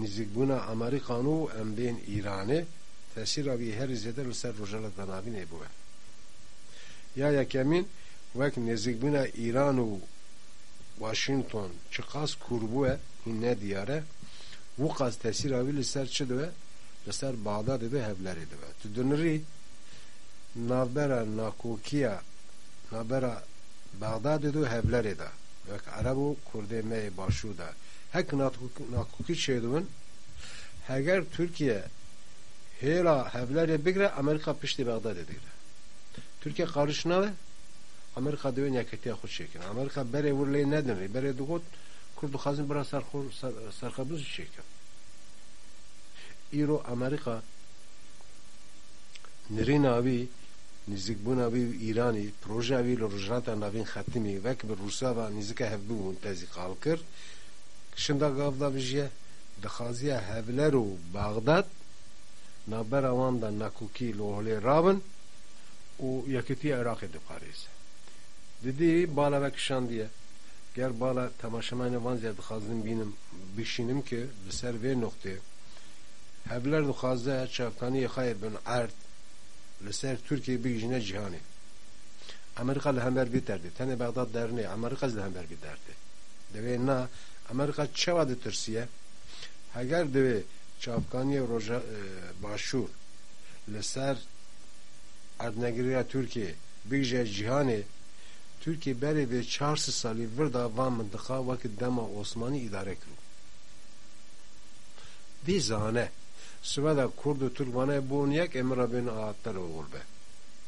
nizîkbûna Amerikan û em bên İranê tesîra wî herî İran û Washington çi qas kurbûye hîn ne diyare? Wû qas tesîra wî li ser çi dibe? Li ser Bağdadê de hevlerê dibe. Tu dinirî navbera nakokiya navbera Bağdadê de hevlerê de wek Ereb û Kurdê me ê başû de hek nakokî çêdibin heger Türkiye hêla hevlerê bigire Amerika piştî Bağdadê digire Türkiye qarış nabe Amerika divên yeketiya xwe çêkin Amerika berê wir lê nedinrê berê digot Kurd dixwazin bira serxwe serxebiz çêkin îro Amerika نرین آوی نزدیک بون آوی ایرانی پروژه آوی لروجنات ناوین ختمی وک بر روسا و نزدیک هفبو بون تازی قال کر شندا گاف دا بجیه دخازیه هفلر و بغداد نابر اوان دا نکوکی لوهلی رابن û yekîtiya Iraqê diparêze. Didî bala vekişan diye. Ger bala temaşemane van ziyad dixazin bînim bişînim ki li ser vê noktê hevler dixwaze çavkaniyê xayê bin erd li ser Tirkiyê bigîjine cîhanê. Amerika li hember bî derdê. Tenê Beqdad. Amerika li hember bî derdê. Na Amerika çawa ditirsiye? Heger divê çavkaniyê roja e, başûr li ser erdnegiriya Türkiye bigje şey cihanê Türkiye berê vê çar salî virda van mindiqa wekî dema Osmanî îdare kirû. Vî zane Sweda Kurd û Türkmanê bûn yek emira bên ahatler û be.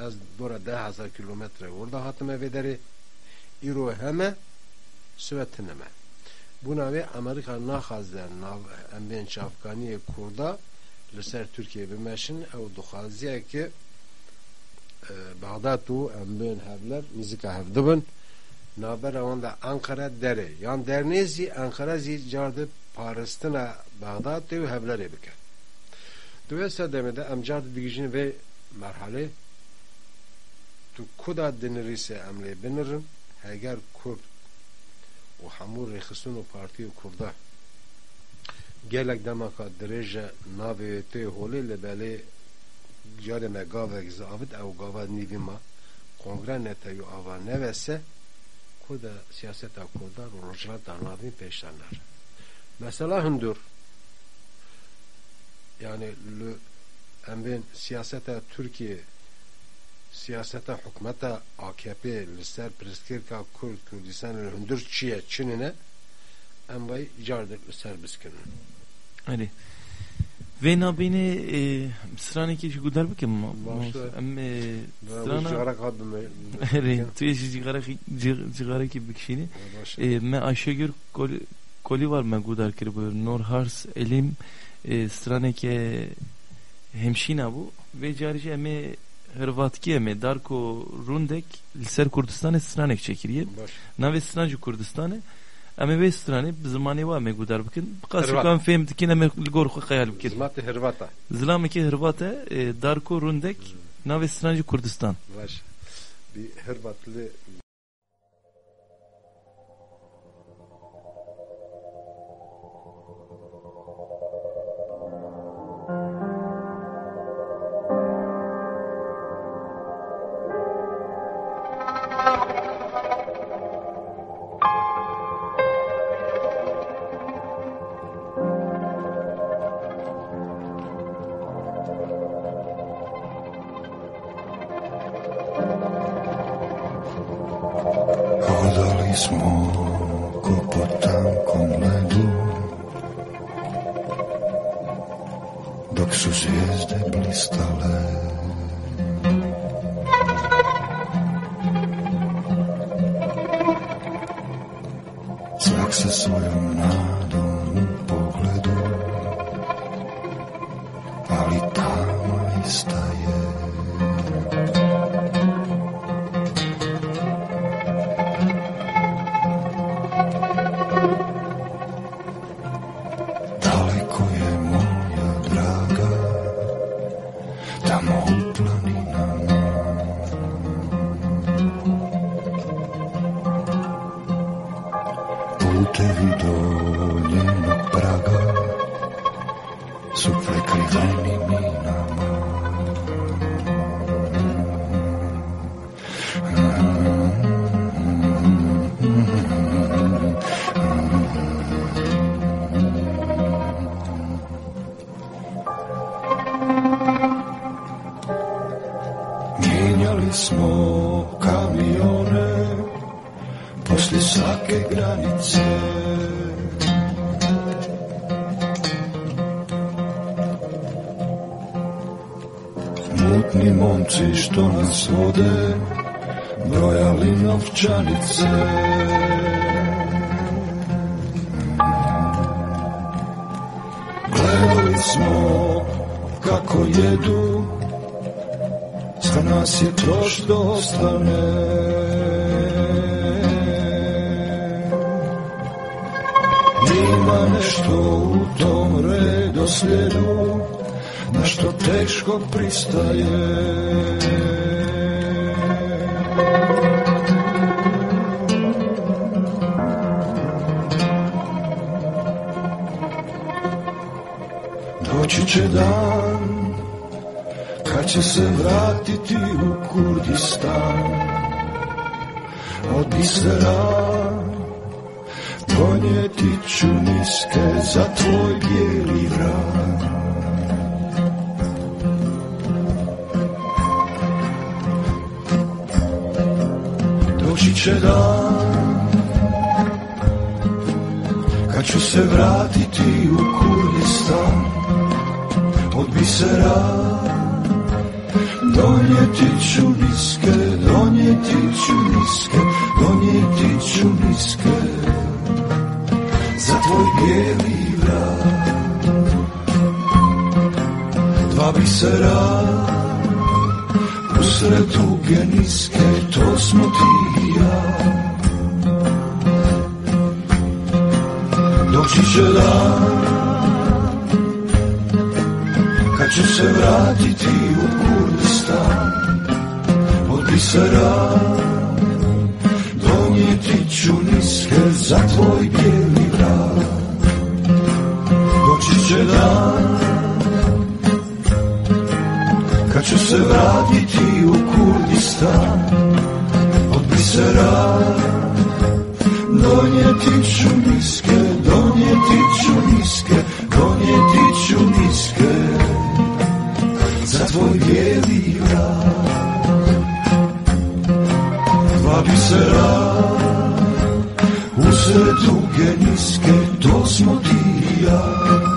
Ez dora deh hezar kilometre orada hatime vê derê îro heme Swed tineme. Bûna wê Amerîka naxwaze nav em bên çavkaniyê Kurda li ser Tirkiye bimeşin Bağdat û em bên hevler nizika naber ewan de Ankara derê yan dernê zî Ankara zî car di parastina Bağdatê û hevlerê bike di wê sedemê de em car digijin vê merhelê tu kuda dinirîse em lê binirin heger Kurd û hemû rêxistin û partiyê Kurda. Gelek demaka dirêje navê tê holê li belê جاره ما گاوه زاوید او گاوه نیوی ما کنگره نتایو آوا نوسته کود سیاست کردار و روجلات داناوی پیشتنler. Mesela hündür yani lü embin siyasete Türkiye siyasete hükümete AKP lister preskirka Kürt Kürdistan hündür Çiye Çinine emvay cardır lister biskinin. Ali. Ve nabini e, strane ki gudar bike ma. E, Strana Cigara kadın Eri tu cigara cigara ki bikşini. E, me Ayşegül koli var me gudar kiri buyur. Nor Hars elim e, strane ke hemşina bu ve carici eme Hırvatki eme Darko Rundek Liser Kurdistan stranek çekiriye. Nave strancı Kurdistan'ı Strane zmani wa me gudar bikin. Qas Hırvat. kan fem dikin ame gor xo khayal bikin. Hizmet Hırvata. Zlam ki Hırvata e, Darko Rundek nave strancı Kurdistan. Baş. Bir Hırvatlı momci što nas vode, brojali novčanice. Gledali smo kako jedu Za nas je to što ostane Ima nešto u tom redoslijedu što teško pristaje. Doći će dan Kad će se vratiti u Kurdistan. Od bisera Donijeti ću niske za tvoj bijeli vrat Će dan. Kad ću se vratiti u Kurdistan Od bisera Donijeti ću niske, donijeti ću niske Donijeti ću niske Za tvoj bijeli vrat. Dva bisera Usred tuge niske To smo ti Dan Kad ću se vratiti u Kurdistan Od bisera Donijeti ću niske za tvoj bijeli vrat. Doći će dan Kad ću se vratiti u Kurdistan. Od bisera Donijeti ću niske, donijeti ću niske, donijeti ću niske Za tvoj bijeli vrat Dva bisera Usred tuge niske, to smo ti i ja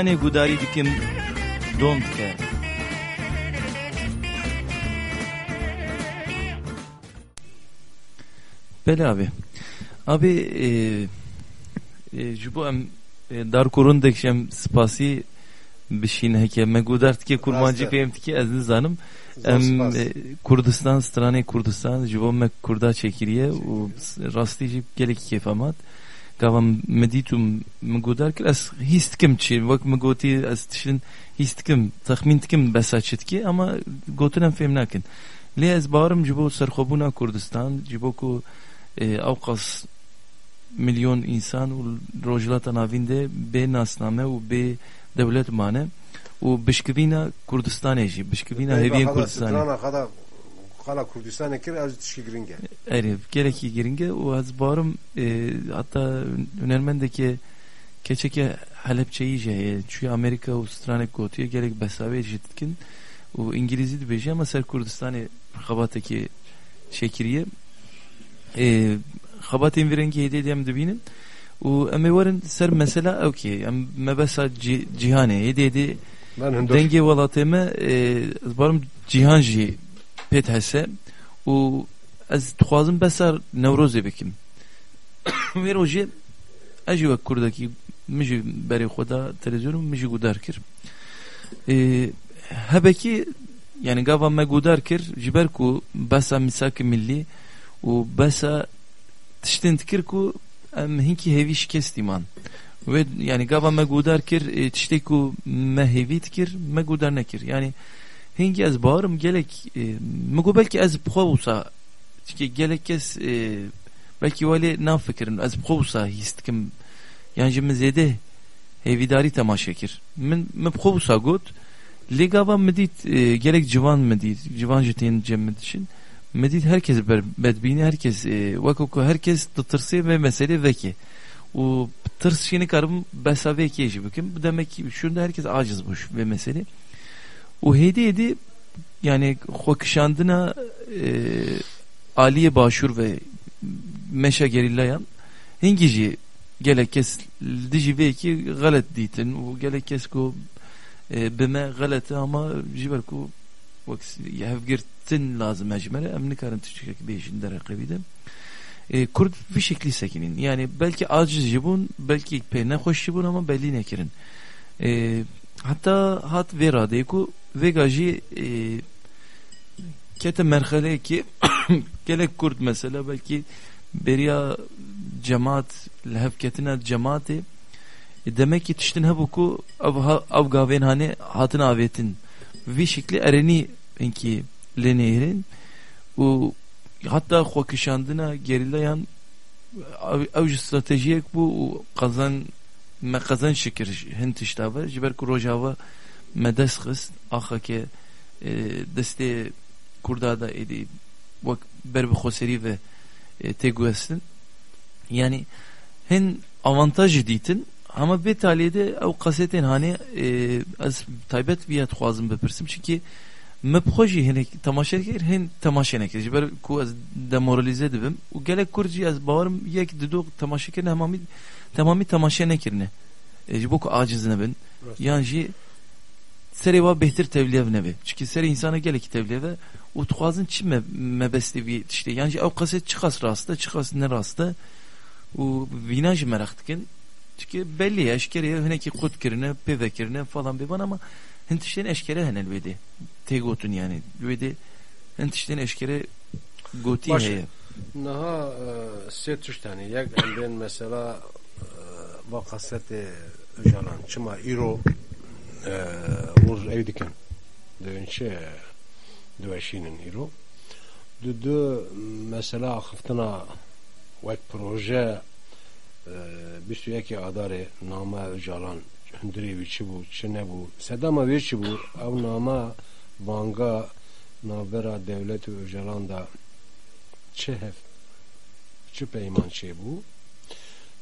cihanê gudarî dikim don dike Beli abi. Abi e, e, ji bo em e, dar kurundek şem spasî bişîne heke me gudart ki kurmancı peyem ki ez nizanim Zor em e, Kurdistan stranê Kurdistan ji bo me kurda çekiriye gelek kêfamat gavam me dît û me gudar kir ez hîs dikim çi wek me gotî ez tişin hîs dikim texmîn dikim besa çi dikî ama gotin em fêm nakin. Lê ez barim ji bo serxwebûna Kurdistan ji bo ku e, ew qas milyon insan û rojhilata navîn de bê nasname û bê devlet mane Kurdistanê jî bişkivîna hêviyên Kurdistanê. Strana kada kala Kurdistan'e kir az tişki giringe. Erê gelekî giring e û ez barim e, hatta hunermendekê keçeke Helepçeyî jî heye çûye Amerika û stranek gotiye gelek besavê jî dikin û İngilîzî dibêje ama ser Kurdistanê xebatekê şekiriye e, xebatên vî rengî hêdê de em dibînin û em ê werin ser mesela kê em me besa cî- cîhanê hêdê hêdê Ben hundur. dengê welatê me e, ez barim cîhan besa Newrozê bikim. Vê rojê ez jî wek Kurdekî min jî berê xwe da televizyonum min jî gudar kir. E, hebekî yani gava me gudar kir ji ber ku besa mîsakê millî û besa tiştên dikir ku em hinkî hêvî şikestî man. Ve yani gava me gudar kir tiştê ku me hêvî dikir me gudar nekir. Yani kes e, belkî welê nafikirin ez bixwe wisa hîs dikim yani ji min zêde hêvîdarî temaşe kir. Min me bixwe wisa got lê gava me dît e, gelek civan me dît civan ji tên cem me dişin me dît herkes ber, bedbîne herkes e, wekû ku herkes ditırsê ve mesele vekê û tırs şeyini karım besa vekê jî bikim. Bu demek ki şunda herkes aciz bu ve mesele hêdî yani xwekişandina e, aliye başur ve meşa gerillayan hingi jî gelek kes dijî vekî galet dîtin û gelek kes ku e, bime galete ama ji ber ku wek hevgirtin lazım ecmere em nikarin tiştekek bêjin dereqebî de e, Kurd bir şekli sekinin. Yani belki aciz jibun, belki pe nehoş jibun ama belli nekirin. Hatta hat vera deku vega jî e, kete merhale ki gelek Kurd mesela belki beriya cemaat lehevketine cemaati e, demek ki tiştin hebu ku av, av gaven hani hatın avetin. Vi şekli ereni enki lenehrin u hatta xwekişandina gerilayan ew ji stratejiyek bû û qezan me qezan şikir hin tişta ve ji ber ku rojava me dest xist axeke e, destê kurda da êdî wek ber bi xweserî ve e, tê guhestin yani hin avantajı dîtin ama bê taliyê de ew qesetên hanê e, ez taybet viya dixwazim bipirsim. Çünkü me jî hinek temaşe kir hin temaşe nekir ji ber ku ez demoralize dibim. Û gelek Kurd jî ez bawerim yek dido temaşekirin hemamî temamî temaşe nekirine e, ku aciz nebin yan jî serê wa bêhtir tevliyev nebe çünkü serê insana gelekî tevliyeve û dixwazin çi me mebestê vî tiştê yan jî ew qeset çi qas rast e çi qas ne rast e û vîna jî dikin. Çünkü belli ya eşkereye hinekî qut kirine pê vekirine falan bêvan ama hin tiştên eşkere hene li wê de. Tê gotin yani. Li wê de hin tiştên eşkere Baş- heye. Naha e, sê tiştanê yek bên mesela e, vakasete Öcalan çima îro e, ûr ev dikin divên çi diweşînin îro du du mesela xiftina wek proje e, bîst û yekê adarê nama Öcalan hundirê wî çi bû çi nebû sedama wê çi bû ew nama vanga navbera devlet û Öcalan da çi hev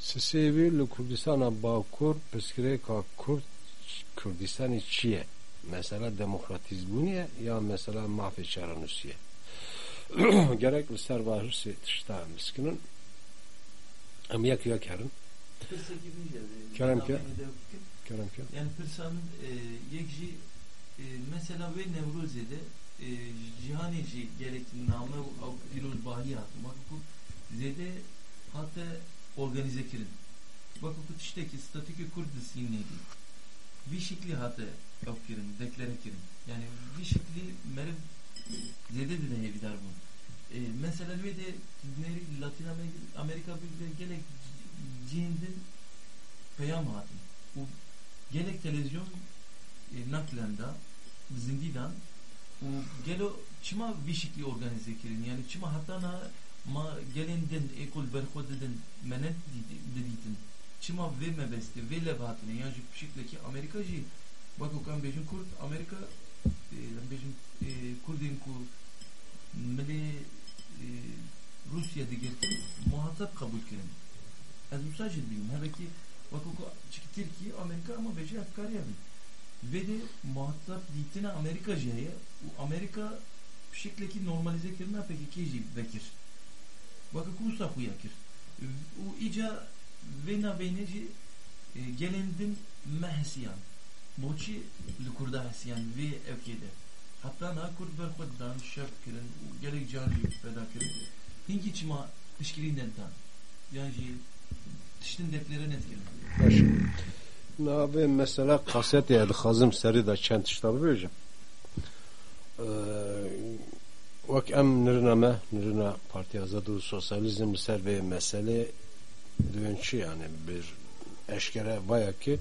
sisêvî li Kurdistana Bakur piskirêka Kurd Kurdistanê çi ye mesela demokratîzbûnê ya mesela mafê çaranûsî ye gerek li ser bahirsê tişta miskinin em yek yek herin Kerem ke? Kerem Kerem. Yani Pırsan'ın e, yekji e, mesela ve Nevroze'de e, cihaneci gerekli namı av piroz bahi hatı. Bak bu zede hatta organize kirin. Bak bu tişteki statükü kurdu sinledi. Bir şekli hatta av kirin, deklare kirin. Yani bir şekli merev zede de de hevidar bu. E, mesela ve de Latin Amerika, Amerika bir gelek cihindin peyam hatı. Bu gelek televizyon e, naklenda zindidan u gelo çima bir şekli organize kirin yani çima hatta na ma gelenden ekol berhodeden menet deditin çima ve mebeste ve levatine yani bir şekli ki Amerika ji. Bak o kan bejin Kurd Amerika e, bejin e, Kurdin ku e, Rusya digir muhatap kabul kirin ez musajid biyim hele ki bak o çünkü Türkiye Amerika ama beji afkar yani. Ve de muhatap ditine Amerika jeye u Amerika bir şekilde normalize kirna peki keji vekir bakı kusa huyakir u ica vena veneci e, gelendin mehsiyan. Boçi li kurda hesiyan ve evkede. Hatta na kurd ber khuddan şef kirin u gerek cani feda kirin. Hingi çima işkilinden tan yani tiştin deklere net kirin. Baş. Nabe mesela kaset ya xazım seri da çent iştabı vereceğim. Ee, Vak em nirname, nirna Parti Azadu Sosyalizm ser ve mesele düğünçü yani bir eşkere vaya ki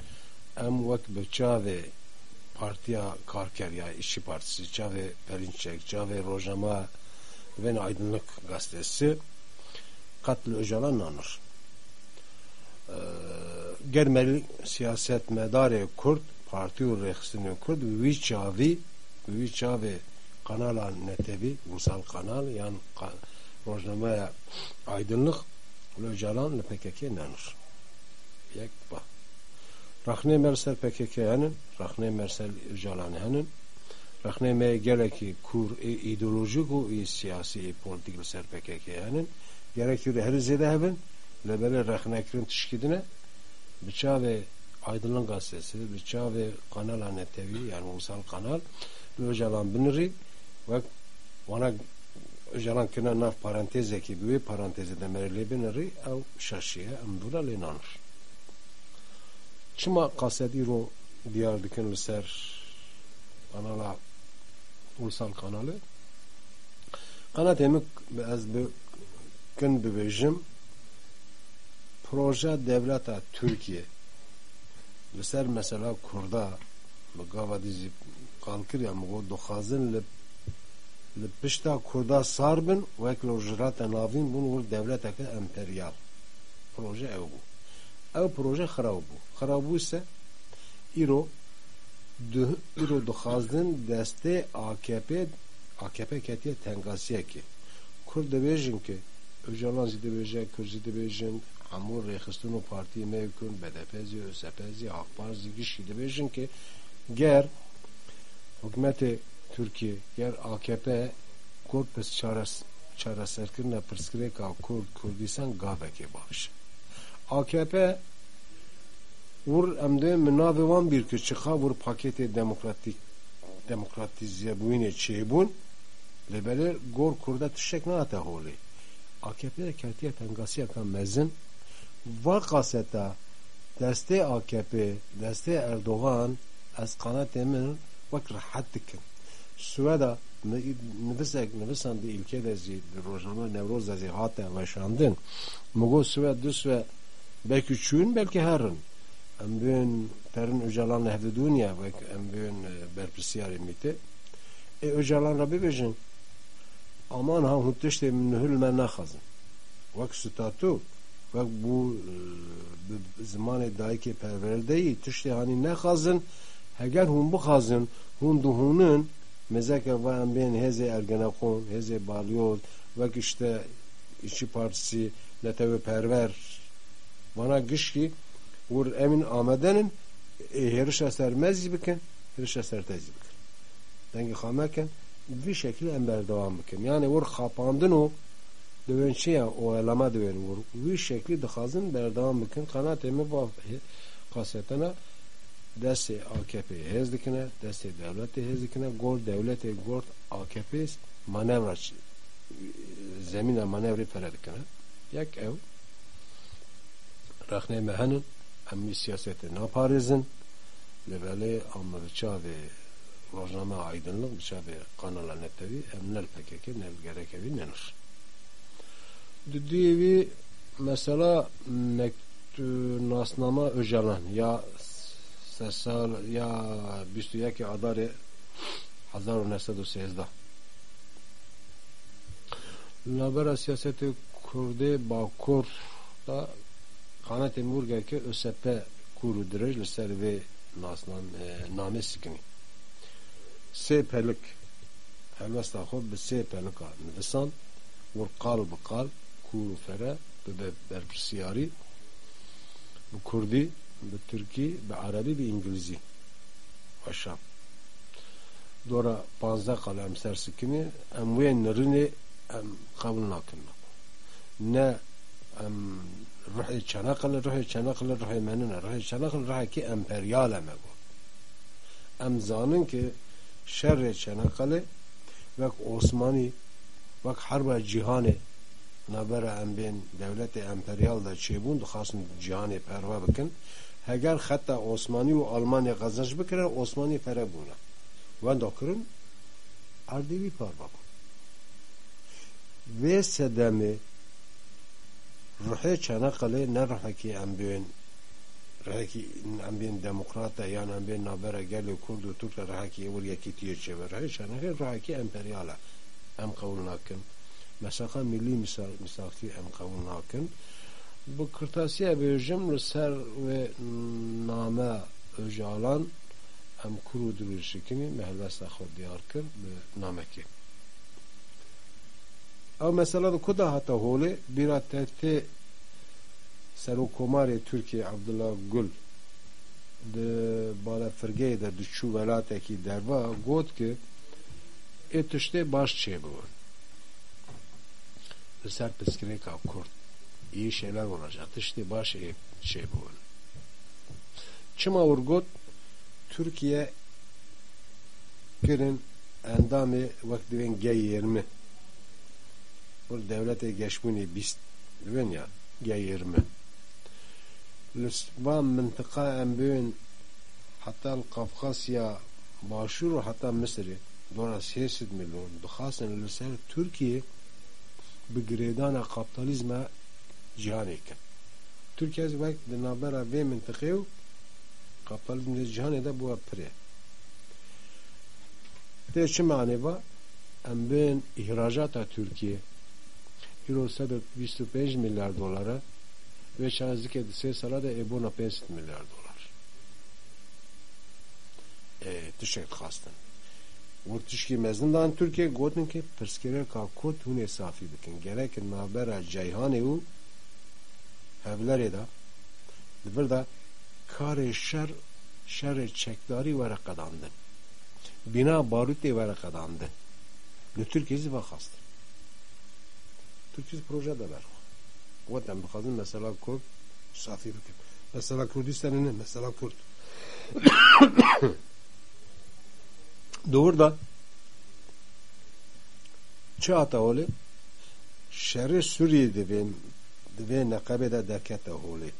em vak be çave partiya karker ya işçi partisi çave perinçek çave rojama ve aydınlık gazetesi katlı öcalan nanır. Ee, germeli siyaset medarı Kurd parti u rexsini Kurd vi çavi vi çavi kanala netevi ulusal kanal yani rojnamaya aydınlık Öcalan le PKK nanır. Yek ba. Rahne mersel PKK henin, rahne mersel Öcalan henin, rahne me gereki kur e ideolojik u e siyasi e politik ser PKK henin, gereki her zede hebin, lebele rahne kirin tişkidine, bıçağı Aydınlık Gazetesi, bıçağı Kanal Anetevi yani ulusal kanal, Öcalan biniri ona Öcalan kina naf paranteze ki büyük paranteze de merle biniri ev şaşiye emdura linanır. Çima kasedi ro diyar dikin ser kanala ulusal kanalı kanat emik ez bi kin bibêjim proje devleta Türkiye li ser mesela Kurda li gava dizî qalkir ya mı doxazin li li pişta Kurda sar bin wek li jirata navîn bûn wir devleteke emperyal proje ew bû. Ew proje xirab bû. Xirab bû ise îro îro dixwazdin destê AKP AKP ketiye tengasiyekê Kurd dibêjin ki Öcalan zî dibêje Kurd zî dibêjin hemû rêxistin û partiyê me bikun BDP Akbar zî gişî ki ger hikûmetê Türkiye ger AKP Kurd pes çareserkirina pirsgirêka Kurd Kurdistan gavekê baş AKP wir em dê min navê wan bîr kir çixa wir paketê demokratîk demokratîzebûnê çêbûn lêbelê gor Kurda tiştek nehate holê AKP ketiye tengasiyeka mezin. Va kaseta destê AKP destê Erdoğan ez qanetê min wek rahat dikim Sweda nivîsek nivisan di ilkê de zî di rojname Newroz de zî hate weşandin migo Swed du swe belkî çûn belkî herin em bûn terin Öcalan hevdidûn ya wek em bûn berpirsiyarê mîtê ê Öcalan re bibêjin aman ha hûn tiştê min nihil me naxazin wek statû wek bû bi zimanê dayîkê perwerdeyî tiştê hanî nexazin heger hûn bixazin hûn dihûnin mezeke em bên hêzê ergenekon hêzê balyoz wek işte İşçi Partisi netewê perwer bana gişkî wir emin amedenin herişa ser mezî bikin herişa ser tezî bikin. Dengê xamekin vî şekilde em berdewam bikin. Yani û divên çi ya o elema divên wir wî şeklî dixwazin berdewam bikin. Qenatê me va kasetena دست AKP hez dikine dest devleti hez dikine gol devleti gol AKP manevra zemine manevri fere dikine yek ev رخنه مهنن امی سیاست ناپارزن لبله اما بچاوه روزنامه aydınlık بچاوه قانالا نتوی ام نل پککی نل گرکوی ننش دیوی mesela mektu nasnama Öcalan ya sesal ya büstüyeki adare 1913 Nabera siyaseti Kurde Bakur da kanat emurge ki ÖSP kuru direj li ser ve nasnan e, name sikini. Sê pelik helvesta xwe bi sê pelika nivisan wir qal bi qal kûr û fere bi berpirsiyarî bi Kurdî bi Türkî bi Erebî bi İngilîzî aşağı. Dora panzda qal em ser sikini em wê nirinê em qebul nakin. Ne em ruhi Çanakkale, ruhi Çanakkale, ruhi menine, ruhi Çanakkale, ruhi ki emperyale me bu. Em zanin ki şerre Çanakkale ve Osmani ve harba cihane nabera em bên devleti emperyal da çêbûn dixwastin cihanê perva bikin heger xeta Osmanî û Almanya qezenj bikirin Osmanî fere bûne wenda kirin erdêwî parva bûn vê sedemê ruhê Çanakkale ne ruhekî em bên ruhekî em bên demokrata yan em bên nabera gelê Kurd û Türk ruhekî wir yekîtiye çêve ruhê Çanakkale ruhekî emperyal e em qewil nakin mesaka milli misakî em qewil nakin bi kirtasiya bêjim li ser wê name Öcalan em kur û dirûşikinî me helbesta xwe diyar kir bi namekê Ew mesela kuda hata holê bîra tehtê Serokkomarê Türkiye Abdullah Gül di balafirgeyê de diçû welatekî derva got ki ê tiştê baş li ser piskirêka Kurd iyi şeyler olacak. Tiştê baş ê çêbûn. Çima wir got Türkiye kirin endamê wek divên G20 bir devletê geşbûnê bîst dibin ya G20 li van mintika em bûn heta li Qafqasya başûr û heta Misrê dora sêsed milyon dixwastin li ser Türkiye bi girêdana kapitalizma cihad ekin. Türkiye ez vek di navbera vê mintiqê û kapitalizm di cihanê de bûye pirê. Tê çi manê ba? Em bên ihracata Türkiye îro sedek bîst û pênc milyar dolara ve çazdike di sê sala de ebona pênc milyar dolar. E, tişek xastin. Ur mezindan Türkiye gotin ki pirsgirêka kurd hûnê safî bikin. Gerek navbera ceyhanê û hevleri da bir kare şer şer çekdari vere kadandın bina baruti vere kadandın ne Türkiye'si vakastır Türkiye proje de ver Gotem bixazin mesela Kurd safi bikin mesela Kürdistan'ın mesela Kürt doğru da çi hata holê şerê Sûriyê divên divê neqebê de derkete holê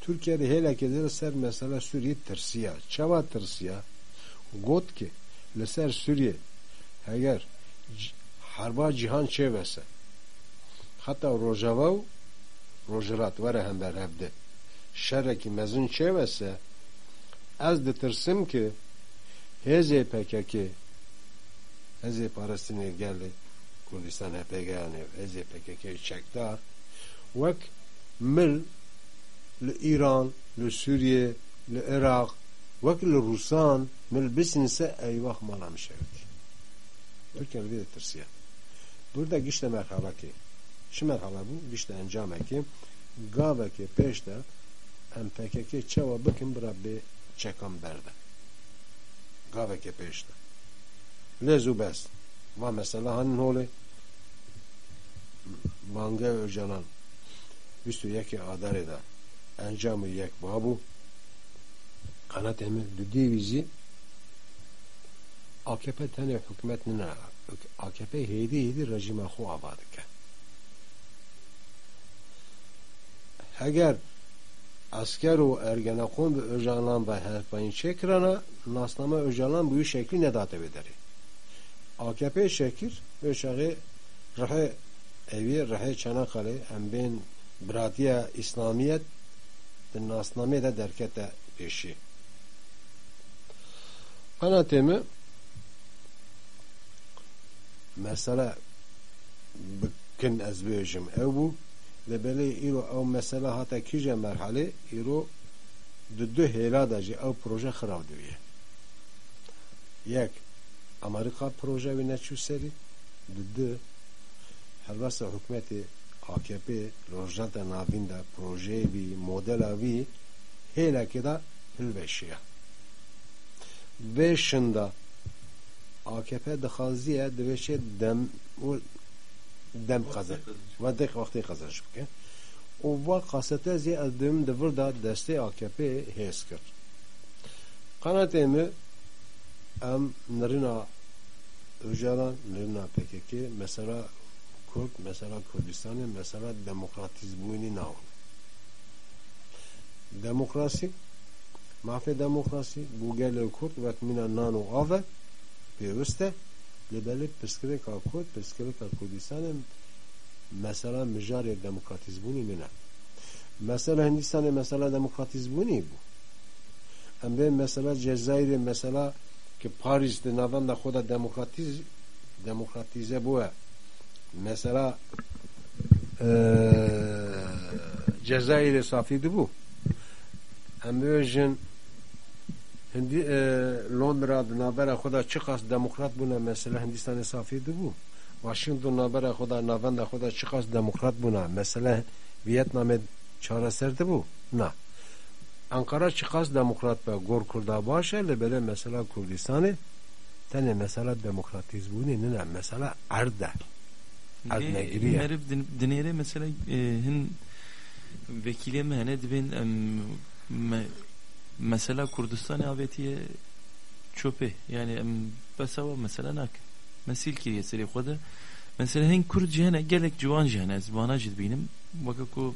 Türkiye'de helekê li ser mesela Sûriyê tirsiya çawa tirsiya got ki li ser Sûriyê heger harba cihan çêvese heta rojava û rojhilat were hember hevde şerekî mezin çêvese ez ditirsim ki hêzê PKK hêzê Palestînê gelê Kurdistan HPG yani hêzê PKK çekdar mil li İran li Sûriye li Iraq wek li Rusan mil bisinse eyvah mala mişevkî Türkiye li tirsiye burada gişte merhalakê çi merhala bû gişte encamekê gavekê pêş de em PKK çawa bikin bira bê çekan berde gavekê pêş de lêz û bes va mesela hanin holê Mange Öcalan bîst û yekê adarê de encamı yek babû قنات امي دودي ويزي AKP tane hükümet ne AKP heydi heydi rejime xo avadike eğer asker û ergenekon bi öjalan ve hevpayın çekirana nasname öjalan bu şekli ne date vederi AKP şekir ve şağı rahe evi rahe Çanakkale em bên İslamiyet di nasname de derkete peşi Kanatemi mesela bikin ez bêjim ew bû li belê îro ew mesele hate kîje merhelê îro di du hêla de jî ew proje xirav dibiye yek Amerika proje wê neçû serî di du helbesta hikûmetê AKP rojnata navîn de projeyê wî modela wî hêlekê de hilveşiye vê şinda AKP dixwaziye divêşe dem û dem xeze ve dek wextê xezaj bike û va qasete zê ez dim di vir da AKP hêz kir. Qenetê me em nirina Öcalan, nirina PKK mesela Kürt, mesela Kürdistan'ı, mesela demokratizmini navun. Demokrasi, mafya demokrasi, bu gele Kürt ve mina nano ave, پێویستە لەبەر پرسکرێکا کۆت پرسکرێکا کوردستانە مەسەلا مژارێک دموکراتیزبوونی منە مەسەلا هندستانê mesela demokratizbûnî bû em bê mesela Cezayirê mesela ki Paris di navan da xwe da demokratiz demokratize bûye Mesela e, Cezayir safiydi bu. Emrojin Hindi e, Londra nabera xoda çıkas demokrat buna mesela Hindistan safiydi bu. Washington nabera xoda navanda xoda çıkas demokrat buna mesela Vietnam'e çareserdi bu. Na. Ankara çıkas demokrat ve gor kurda başarılı böyle mesela Kurdistan'ı tane mesela demokratiz bu ne ne mesela arda ardne giriye. Merib dinere mesela hin vekile mehne dibin mesela Kurdistan avetiye çöpe yani besava mesela nak mesil ki yeseri khoda mesela hen Kurd cihane gelek civan cihane zbana cid benim vaka ku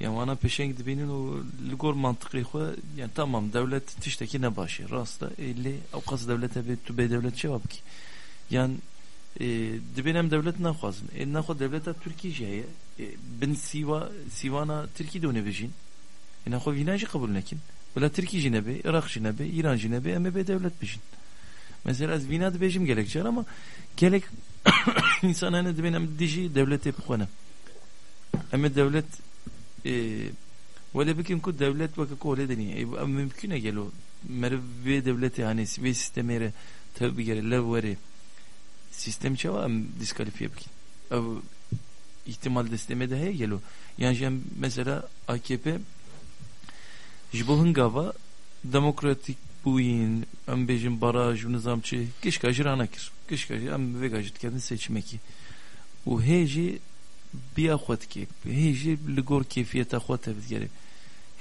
yani ana peşen gidibinin o ligor mantıklı xo yani tamam devlet tişteki ne başı? Rasta elli avkaz devlete be tübe devlet cevap ki. Yani e, e ne xo devleta Türkiye jeye e, bin siva sivana Türkiye de ne bejin e ne xo vinajı kabul nekin Vela Türkiye jinebi, Irak jinebi, İran jinebi, eme be devlet bejin. Mesela az vinad bejim gerekçe ama gerek insan hani de benim diji devlet hep konu. Ama devlet e, vele bikin ku devlet vaka kole deni. E, mümkün gelo merve devlet yani ve sistemere tabi gere levveri sistem çava diskalifiye bikin. Ev ihtimal desteme de he gelo. Yani mesela AKP ji bo hingava demokratik bûyîn em bêjin baraj û nizamçî kişka jî ranekir kişka em dikevin seçimekî û hê jî biya xwe dike hê jî li gor kêfiyeta xwe tevdgere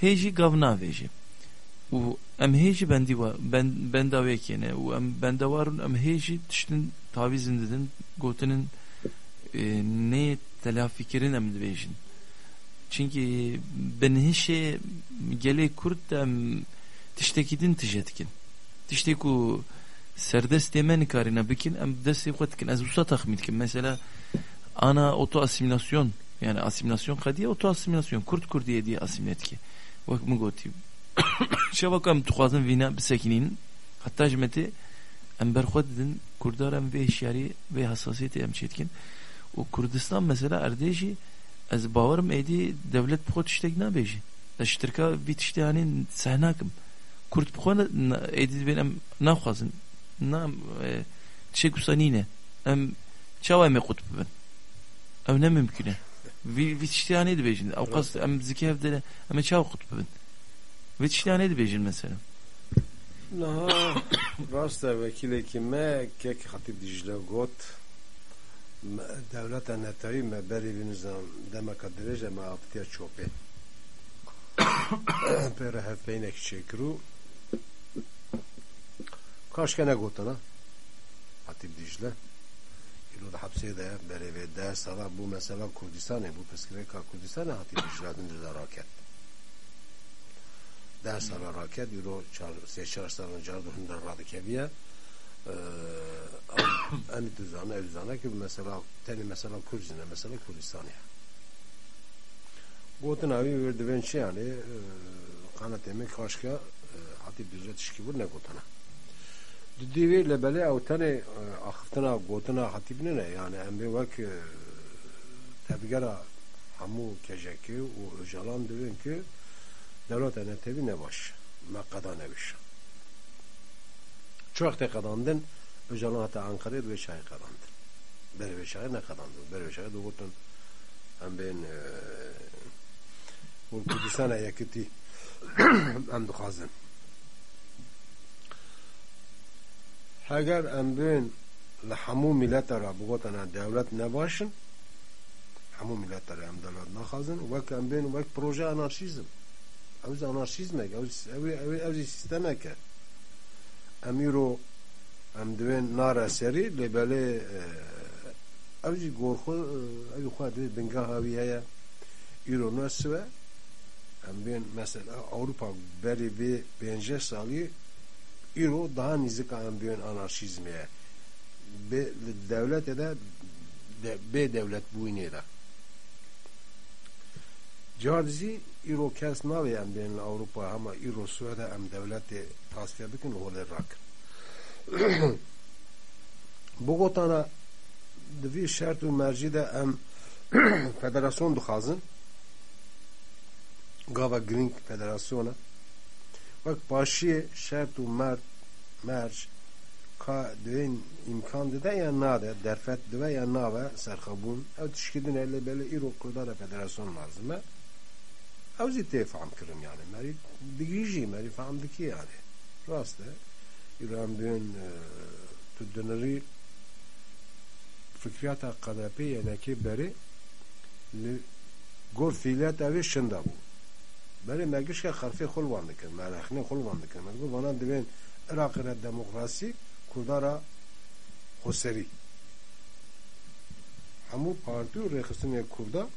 hê jî gav navê jî û em hê jî bendî benda wekê ne û em bendewarin em hê jî tiştin tavîzin didin gotinin nê telafîkirin em dibêjin çünkü ben hişe gele kurt em tiştekidin tişetkin. Tişteku serdest yemen karina bikin em desti kutkin. Az usta tahmin kim. Mesela ana oto asimilasyon yani asimilasyon kadiye oto asimilasyon kurt kurdiye diye asimlet ki. Vak mı goti. Şevakam tukhazın vina bisekinin hatta jmeti em berxwed din kurdar em ve hişyari ve hassasiyeti em Kurdistan mesela erdêjî ez bawerim êdî devlet bi xwe tiştek nabêjî. Ez ji tirka vî tiştê anî seh nakim Kurd bi xwe êdî dibên em naxwazin. Na tişek wisa nîne em çawa em ê qut bibin. Ew ne mümkün e vî tiştê anî dibêjin. Ew em zikê hev de em ê çawa qut bibin. Vî tiştê anî dibêjin mesela Naha rast e vekilekî me kek Hatîb Dicle got devleta netayî me berî vî nizam demeka dirêj me aftiya çopê pêre hevpeynek çêkirû kaşke ne gotana? Hatip Dicle İlo da hapse de beri ve ders sala bu mesela Kurdistan'ı bu peskireka Kurdistan'ı Hatip Dicle'den de raket ders sala raket İlo çar seçer sala cardı hündar radı kebiye en düzane en düzane ki mesela teni mesela Kurdistan mesela Kurdistan'ı Gotin avi verdi ben şey yani kanatemi kaşka Hatip Dicle tişki bu ne gotana دیوی لبله او تنه اخفتنا گوتنا حتیبنه نه yani em bir vak tebgera hamu kejeki u öcalan devin ki devlet ene tebi ne baş mekkada ne biş çok da kadandın öcalan hatta Ankara'ya ve çay kadandın beri ve çay ne kadandın beri ve çay doğutun em ben bu Kudüs'e yakıtı em duhazın اگر ام بین لحمو ملت را بگوتن دولت نباشن همو ملت را ام دولت نخوازن وک ام بین وک پروژه انارشیزم اوز انارشیزم اوز اوز سیستم که امی رو ام دوین نارا سری لبله اوزی گورخو اوی خواهد بنگاه هاوی هیا ایرو نسوه ام بین مثلا Avrupa beri bir bence sali İro daha nizik ambiyon anarşizmeye be devlet de be devlet bu ineda Cardizi İro kes navi ambiyon Avrupa ama İro Suede am devleti tasfiye bikin hole rak Bogotana دوی شرط و مرجی ده ام فدراسyon دخوازن گاوا گرینگ فدراسیونه وەک باشیە شەرت و مرد مرج کا دوێن ئیمکان دەدا یان نادە دەرفەت دوە یان ناوە سەرخەبوون ئەو تشکردنە لە بەلە ئیرۆ کوردارە فەدەراسیۆن لازمە ئەو زی تێفام کردن یانێ مەری بگیژی مەری فام دکی یانێ ڕاستە ئیران بێن تو دنەری فکرiyata قەدەپێ یەنەکێ بەرێ گۆر فیلات ئەوێ شندا بوو بله مگش که خرفی خل وان دکن مرخنه خل وان دکن مگو وانا دوین عراق را دموکراسی کردارا خسری همو پارتی و ریخستن کردا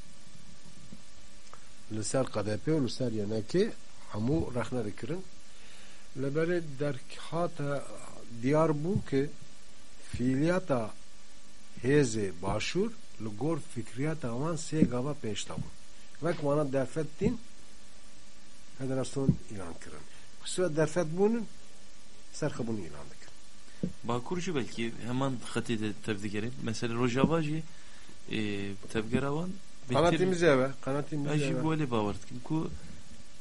لسر قدپی و لسر ینکی همو رخنه دکرن لبر در هات دیار بو که فیلیاتا هیز باشور لگور فکریات آوان سه گاوا پیشتا بو وک وانا درفت دین federasyon ilan kirin. Kusura derfet bunun serxebun ilan dikin. Bakurcu belki hemen xatî de tevdikeri. Mesela Rojava jî e, tevgera wan Kanatimiz eve. Kanatimiz eve. Jî bu bawer dikin ku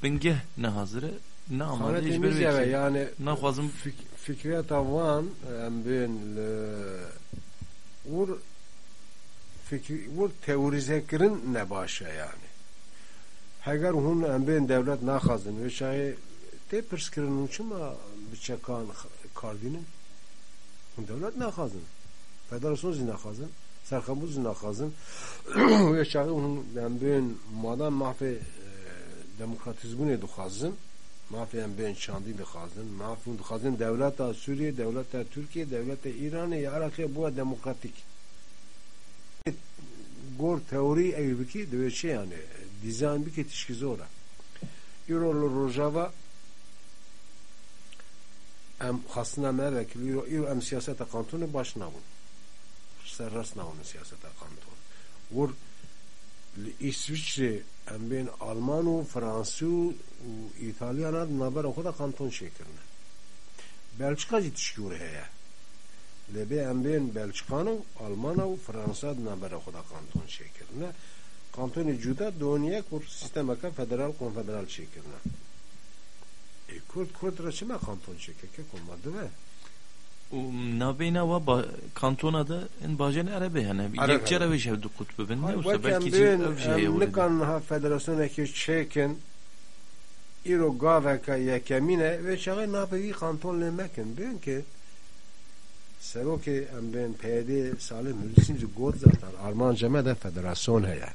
bingeh ne hazire ne amade hiç bir eve yani naxwazim fik, fikriyata wan em bin vur fikri vur teorize kirin ne başa yani. Heger hûn em bên devlet naxazin wê çayê tê pirskirin û çima bi çekan kardînin hûn devlet naxazin federasyon zî naxazin serxebû zî naxazin wê çayê hûn em bên madem mafê demokratizbûnê dixwazin mafê em bên çandî dixwazin mafê hûn dixwazin devleta Sûriye devleta Türkiye devleta İranê ya Iraqê bûye demokratîk gor teorî ew bikî divê çi yani دیزاین بکە تیشکی زۆرە ئیرۆ لە ڕۆژاوا ئەم خاستنا مەوەکل ئیرۆ ئیرۆ ئەم سیاسەتە قانتونە باش نابوون سەر ڕست ناون سیاسەتە قانتون ور li İsviçre em bên Alman û Fransî û İtalyanan navbera xwe de kanton çêkirine. Belçika jî tişkî heye. Lê bê em bên Belçikan û Almana û Fransa di navbera xwe de kanton çêkirine. کانتونی جودا دونیه کور سیستم که فدرال کنفدرال چی کرنه ای کرد کرد را چما کانتون چی که که کن مدوه نابینا و با کانتونا da en bajen arabe yani yekçe arabe şevdu kutbu ben ne olsa belki nikan ha federasyona ki çekin iro gaveka yekemine ve çağı nabevi kanton lemekin ben ki seroki em ben peyde salim hülisin god zaten Almanca me de federasyon heye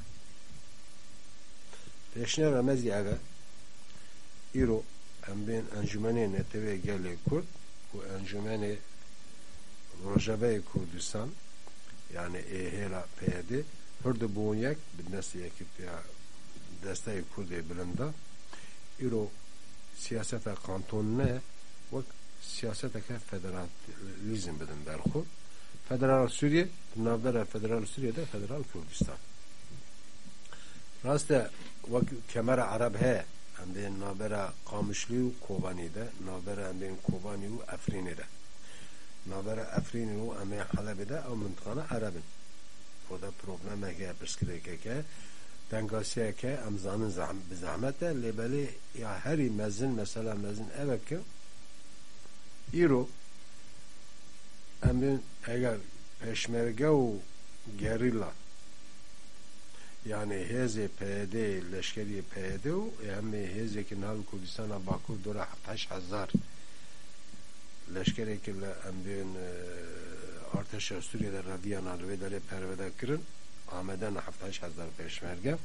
Peşine remezi eve İro em bên encümenê netewê gelê Kurd û ku encümeni Rojave Kurdistan yani peydi hırdı buğunyek bir nesli ekip ya desteği kurdi bilimde. İro siyasete kanton ne? Vak siyasete ke federalizm bilim berxu Federal Suriye navbera Federal Suriye'de Federal Kürdistan Raste vak kemera Arab he hem de navbera Kamışlı Kobani'de navbera hem de Kobani Afrin'de navbera Afrin'i u em Halep'de o mıntıkana Arabın o da probleme ke pırskıreke ke dengasiye ke em zanın zahm, zahmete lebeli ya heri mezin mesela mezin evet ki İro em eğer peşmerge u gerilla yani heze PYD leşkeri PYD u hem heze ki nav Kurdistan'a Bakur dora 7000 leşkeri ki em bin arteşa Suriye'de radiyan alvedere pervede kirin Ahmeden 7000 peşmerge.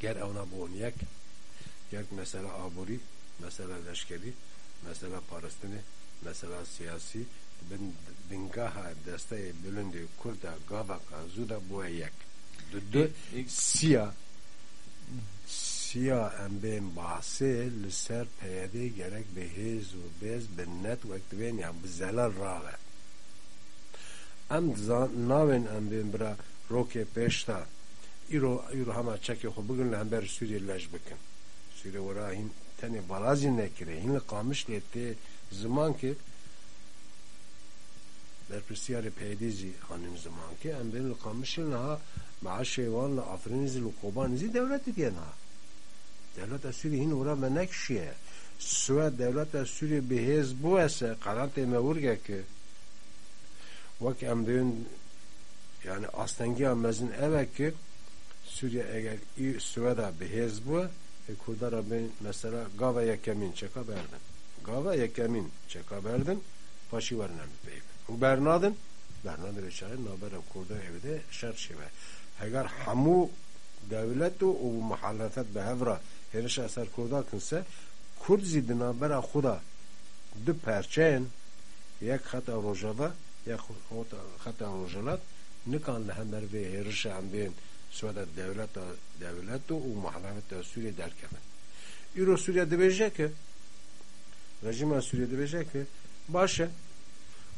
Ger evna bu yek ger mesela aburi mesela leşkeri mesela Palestini mesela siyasi. Bin bingaha desteği bölündü Kurda Gavaka Zuda bu yek düdü siya sia em bên bahsê li ser peyedê gerek bihêz û bêz bin net wekt bên yan bi zelal rave em navên em bên bira rokê pêşta. Îro îro hema çekê xwe bigirin li hember sûriyê leş bikin. Sûriyê wera hîn tenê balazî nekire hîn li qamişlê tê ziman ki berpirsiyarê peyedê jî xanîn ziman ki em bên li qamişên ha me'a şêvan li afrînê zî li Devleta Suriye hin ora menekşiye. Suve devleta Suriye bi hêz bu ese qarantê me wurgeke. Wek em dên yani astengiya mezin eveke Suriye eğer i Suve'da bi bu e Kurdara ben mesela gava yekemin çeka berdin. Gava yekemin çeka berdin. Paşi var nemit Bu bernadın. Bernadın beşarin naberem Kurda evde şer şive. Eğer hamu devlet u mahallefet behevra هرش اثر کردا کنسه کرد زیدنا برا خدا دو پرچین یک خط روجاوا یک خط روجالات نکان لهمر به هرش هم بین سواد devlet devlet و محلفت سوریه در کمن ایرو سوریه دبیجه که رژیم سوریه دبیجه که باشه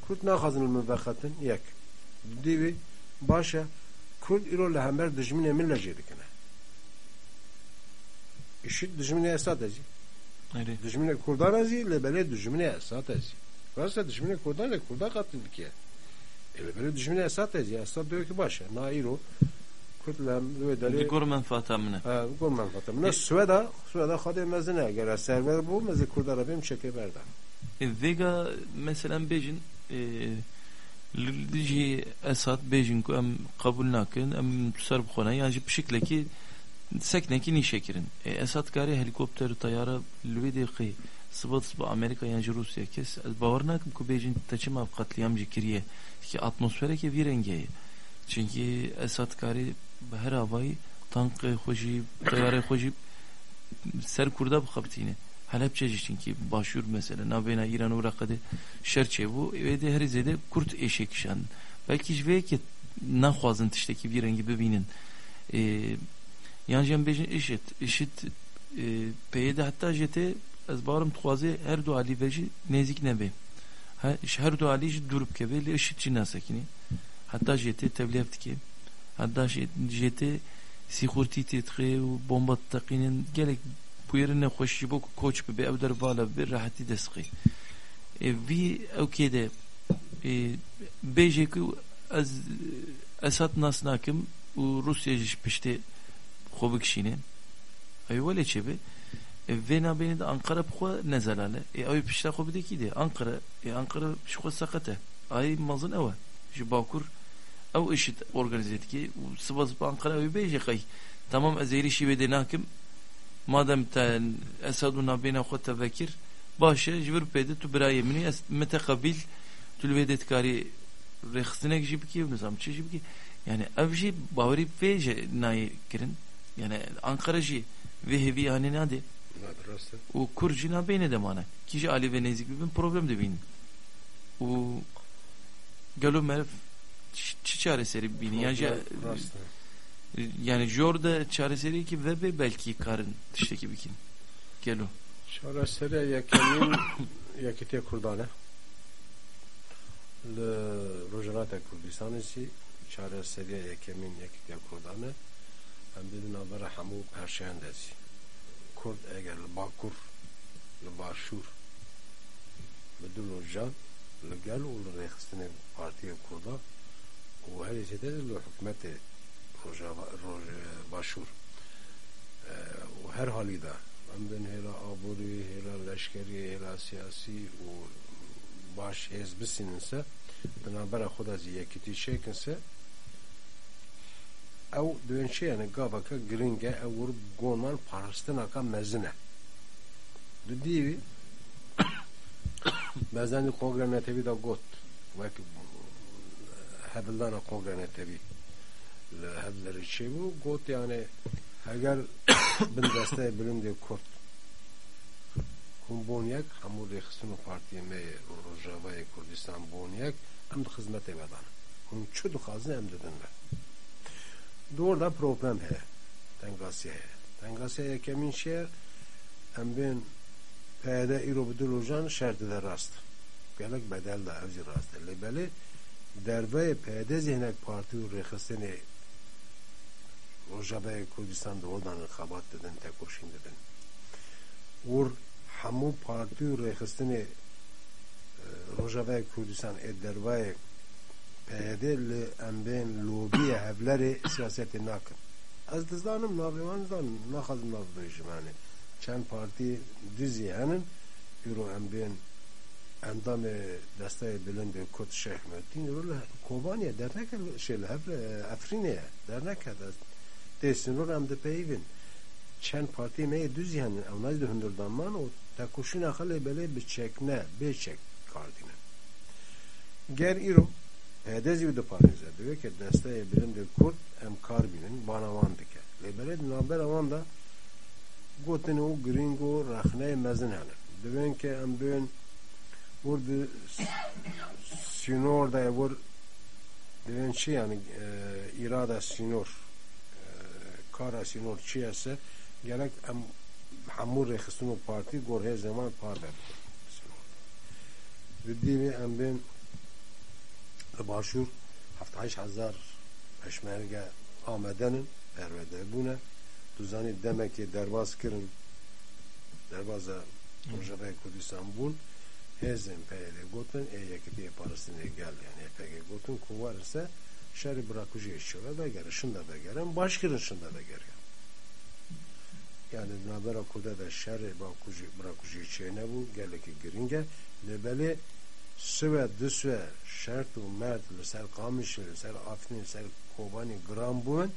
کرد نخوازن المبخطن یک دیوی باشه Kurd îro li hember dijminê min lejê dikine. İşit dijminê esat ezî. Dijminê Kurdan ezî li belê dijminê esat ezî. Rasta dijminê Kurdan li Kurda qatil dikiye. E li belê dijminê esat ezî. Esat diyor ki başa. Na îro Kurd li hem derê gor menfaata min e. Gor menfaata min e. Sweda Sweda xadê mezin e. Eger server bû mezê Kurda re bêm çekê berda. Vega mesela bêjin لجي اسات بيجن ام قبول ناكن ام تسر بخونه يعني بشكل كي سكنه كي نيشكرن اسات كاري هليكوبتر طياره لوي دقي صبت صب امريكا يعني روسيا كيس باورناكم كو بيجن تچما قتليام جكريه ki atmosfere ki virengeyi. Çünkü Esad kari her havayı tank hoji, tayare hoji ser kurda bxabtine. Halepçe çünkü başvur mesela navena İran uğrakadı şerçe bu ve de her zede kurt eşek şan. Belki jve ki naxwazın tişteki bir rengi bibinin. E, yani jem bejin işit işit e, peyde hatta jete ez barım tuaze her du ali veji nezik nebe. Ha her du ali durup kebe li işit çina sakini. Hatta jete tevliyef ki. Hatta jete سیخورتی تیتخی و bomba تقینن gelek bu yerine خوشی بو کوچ به او در بالا به راحتی دسقی وی او کده بیجه که از اسات ناس ناکم و روسیا جش پشته خوبک شینه ای ولی چه به ve nabeni de Ankara bxwe nezalale e ew pişta xwe bidekî de Ankara e Ankara ji xwe seqete ay mazin ew ji bakur ew işit organize dike û sibas bi Ankara ew bêje xey tamam ez êrişî wê de nakim madem te Esad û navbêna xwe te vekir baş e ji vir pêde tu birayê min ez me te qebil tu li vê de tikarî rêxistinek jî bikî nizam çi jî bikî yani ev jî bawerî vê jî nayê kirin yani Ankaracı Vehbi yani nadi. U kurcina beyne de mana. Kişi Ali ve Nezik bir problem de bin. U galo merf çareseri bin. Yani yani Jorda çareseri ki ve be belki karın dıştaki bikin. Gelo. Çareseri yakenin yakite kurdane. Le Rojana Kurdistan'ı çareseri yakemin yakite kurdane embedina bera hemu perşeyen dezi kurd eger li bakur li başur li dulurcan li gel u li rexistine partiye kurda u her iki de li hükümeti başur. Ee, u her halida embedin hela aburi hela leşkeri hela siyasi u baş ezbisinin ise bera xuda ziyekiti çekinse از یکیتی شکنسه او دوینچه یعنی گابا که گرینگه او ور گونمان پارستنا که مزنه دو دیوی مزنی کونگرنتوی دا گوت وک هبلدانا کونگرنتوی هبلری چه بو گوت yani اگر بن دسته بلند کرد هم بونیک همون ریخستون پارتی می روژاوای کردستان بونیک هم دو خدمت بدن هم چو دو خازن هم دادن doğrudan problem he. Tengasiye he. Tengasiye kemin şer em bin peyde iro budul ojan şerdi de rast. Gelek bedel de evci rast. Lebeli derve peyde zihnek parti u rekhsini Rojava Kurdistan da odan xabat dedin tekoşin dedin. Ur hamu parti u rekhsini e, Rojava Kurdistan e derve peyde li embên lobiye hevlerê siyasetê nakin. Ez dizdanim navê wan zan naxazim nav bêjim hani. Çend partî dizî henin euro embên endamê desteyê bilindê Kurd Şehmettin euro li Kobaniye derneke şey li hev Efrînê derneke desinur em dipeyvin çend partî me düz yani ew naz de hundirdaman û tekuşîna xelê belê bi çekne bê çek kardîne ger îro pêdezî wî diparêze divê ke desteyê bilindê Kurd em kar bînin bana wan dike. Di navbera wan da gotin girîng û rexneyê mezin hene divên ke em bên wir di sînor de wir divên çi yani îrada sînor kara sînor çi hese gerek em hemû rêxistin û partî gorhê zeman par be Li dîvê em bên heft hezar peşmerge amedenin pervede bûne tu zanî demekê derbas kirin derbaza Rojavayê Kurdistan bûn hêzên peyê gotin ê yekîtiyê Palestînê gel yani YPG gotin ku warin se şerî birakujiyê şive vegere şin de vegerin baş kirin şin de vegerin yani nabera kurda da şerê bakujî birakujiyê çê nebû gelekî giring e lêbelê sive disve şert û mert li ser Qamişê li li ser Kobanî giran bûn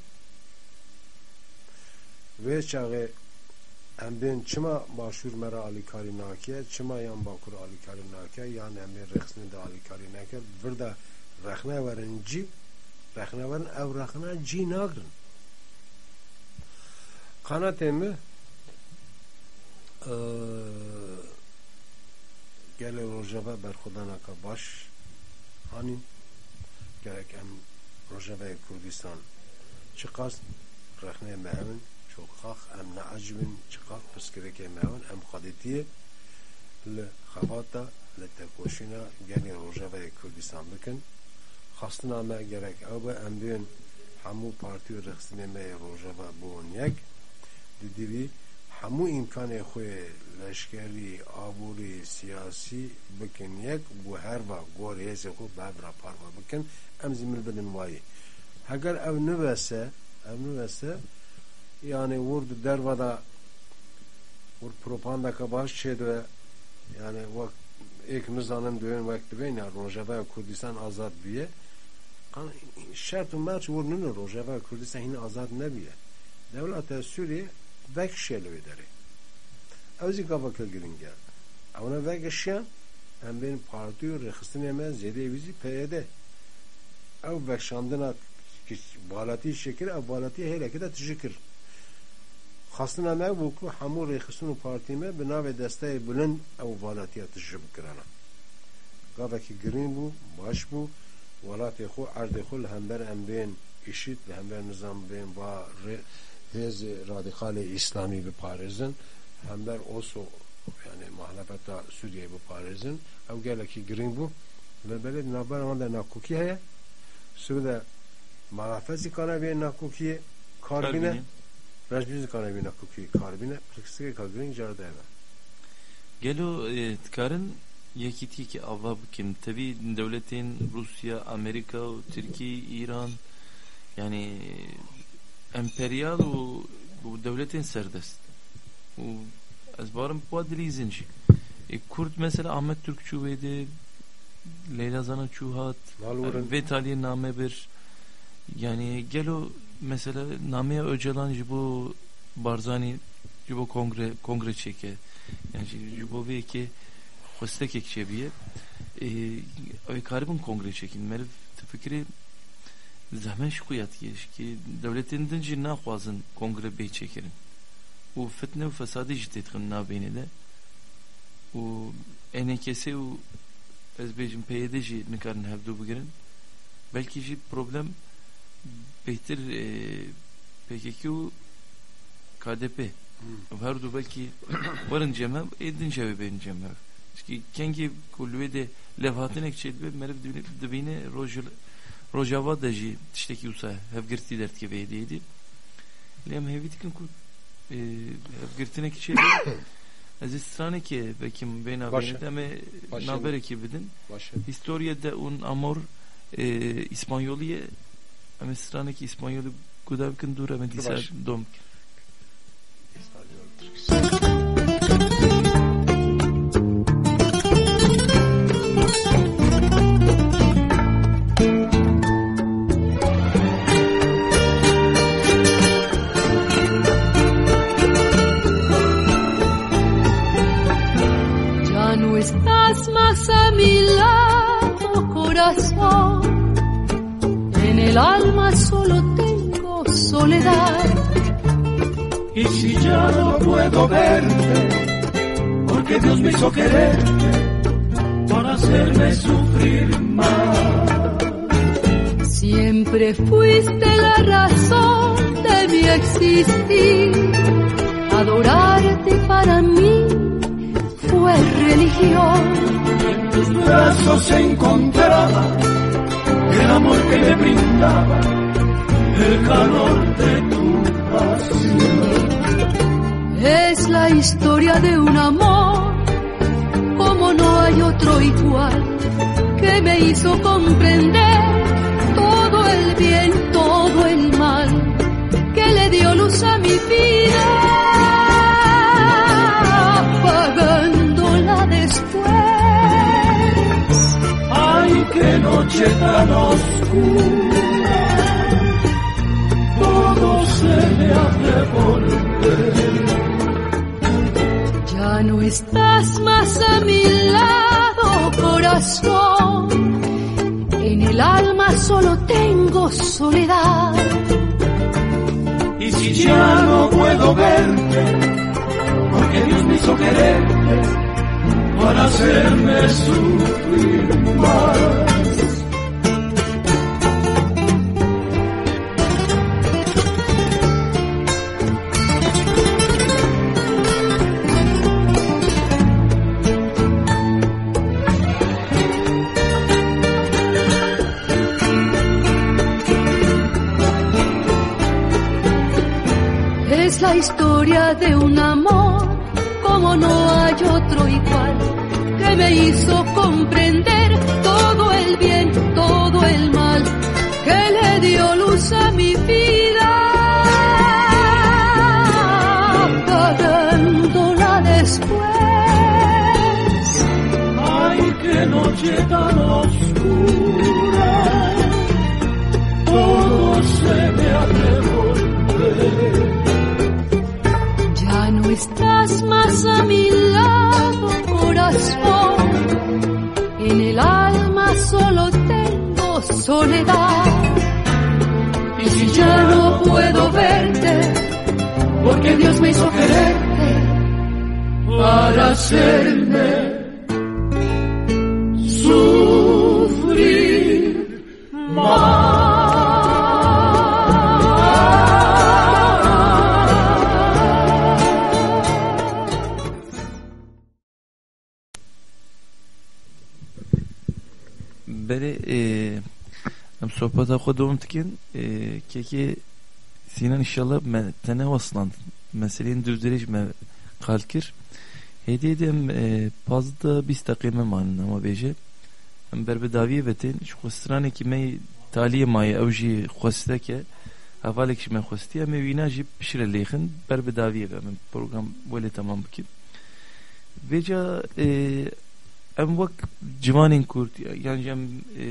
vê çaxê em bên çima başûr me re alîkarî nake çima yan bakur alîkarî nake yan em bên rexstinê de alîkarî neke vir de rexne werin cî rexne werin ew rexne cî nagirin Kanatê me gelek rojava berxudanaka baş. Hani gelek em rojavayê Kurdistan çi qas rexnê me hewin çolxax em neacibin çi qax piskirekê me hewin em xwedîtiye li xebata li tekoşîna gelê rojavayê Kurdistan bikin xastina me gerek ew be em bêyên hemû partî rexsinê me yê rojava bûn yek di همو امکان خوی لشکری آبوری سیاسی بکن یک و هر و گور هیز خو بعد را پار بکن ام زمین بدن وای اگر او نوسه او نوسه yani vurdu dervada vur propaganda ka baş çedve yani vak ek nizanın döven vakti ben ya Rojava Kurdistan azad biye şart merç vur nunu Rojava Kurdistan yine azad ne biye devlet Suriye wegschielen wieder. Ev zî gavakil giring gel. Ew ne wegeşiyan em bên partî û rêxistinê me zêdê wî jî PYD. Ew wegşandina şekil ev balatî hêlekê de tijî kir. Xastina me bû ku hemû rêxistin û partî me bi navê desteyê bilind ew balatiya tijî bikirana. Baş bû, welatê xwe erdê xwe hember em bên işît, hember nizam bên ba hez radikal İslami bir parizin hem ber oso yani muhalefeta Suriye bu parizin. Ev geleki girin bu ve böyle nabar ama nakuki heye Sude malafezi kana bir nakuki karbine. Rajbiz kana bir nakuki karbine. Plikstike kalbirin jarda eve Gelo e, tkarın yekiti ki avva kim? Tabi devletin Rusya, Amerika, Türkiye, İran yani emperyal u bu devletin serbest. U ez barım bu dilizin şey. E, Kurt mesela Ahmet Türk Çuvedi, Leyla Zana Çuhat, Malurun. Vetali Name bir yani gelo mesela Nameye Öcalan bu Barzani bu kongre kongre çeke yani bu ve ki hostek ekşebiye e, karibin kongre çekin merv fikri zahmet şikayet geç ki devletin dinci naxwazın kongre bey çekirin u fitne u fesadı ciddi nabeyni de. U enekesi u ez bejim peyde jî nikarin hevdû bigirin belki jî problem beytir e, PKK û KDP her du belki varın cemem edin şevi beyin cemem çünkü kengi kulübe de levhatin çelbe merv dibine rojul rojava da jî tiştekî wisa hevgirtî dertkê vediydi lem hevî dikin ku e, hevgirtinekî çelbe Ez stranekê bekim bêna Baş e. bêne em ê Baş naberekê bidin. Başı Historia de un amor e, İspanyoliye em ê stranekî İspanyolî guda bikin dûr em ê dîsa dom Ya estás más a mi lado, corazón. En el alma solo tengo soledad. Y si ya no puedo verte, porque Dios me hizo quererte para hacerme sufrir más. Siempre fuiste la razón de mi existir. Adorarte para mí fue religión. En tus brazos encontraba el amor que me brindaba, el calor de tu pasión. Es la historia de un amor, como no hay otro igual, que me hizo comprender todo el bien, todo el mal, que le dio luz a mi vida, Qué noche tan oscura, todo se me hace volver. Ya no estás más a mi lado, corazón. En el alma solo tengo soledad. Y si ya no puedo verte, porque Dios me hizo quererte para hacerme sufrir más. Historia de un amor como no hay otro igual que me hizo comprender todo el bien, todo el mal que le dio luz a mi vida, apagándola después. Ay, qué noche tan oscura, hacerme sufrir más. Beri e, sohbet okuduğum tikin e, keki Sinan inşallah me, tene vaslan meseleyin düzdürüş me, kalkir Hediye dem e, pazda bis takime manin ama beje. Em berbe daviye vetin şu khustrane ki me taliye may evji khusste ke havalek şime khusti em vina jip pişire lehın berbe daviye ve em program böyle tamam ki. Veca e, em vak civanin kurt yani em e,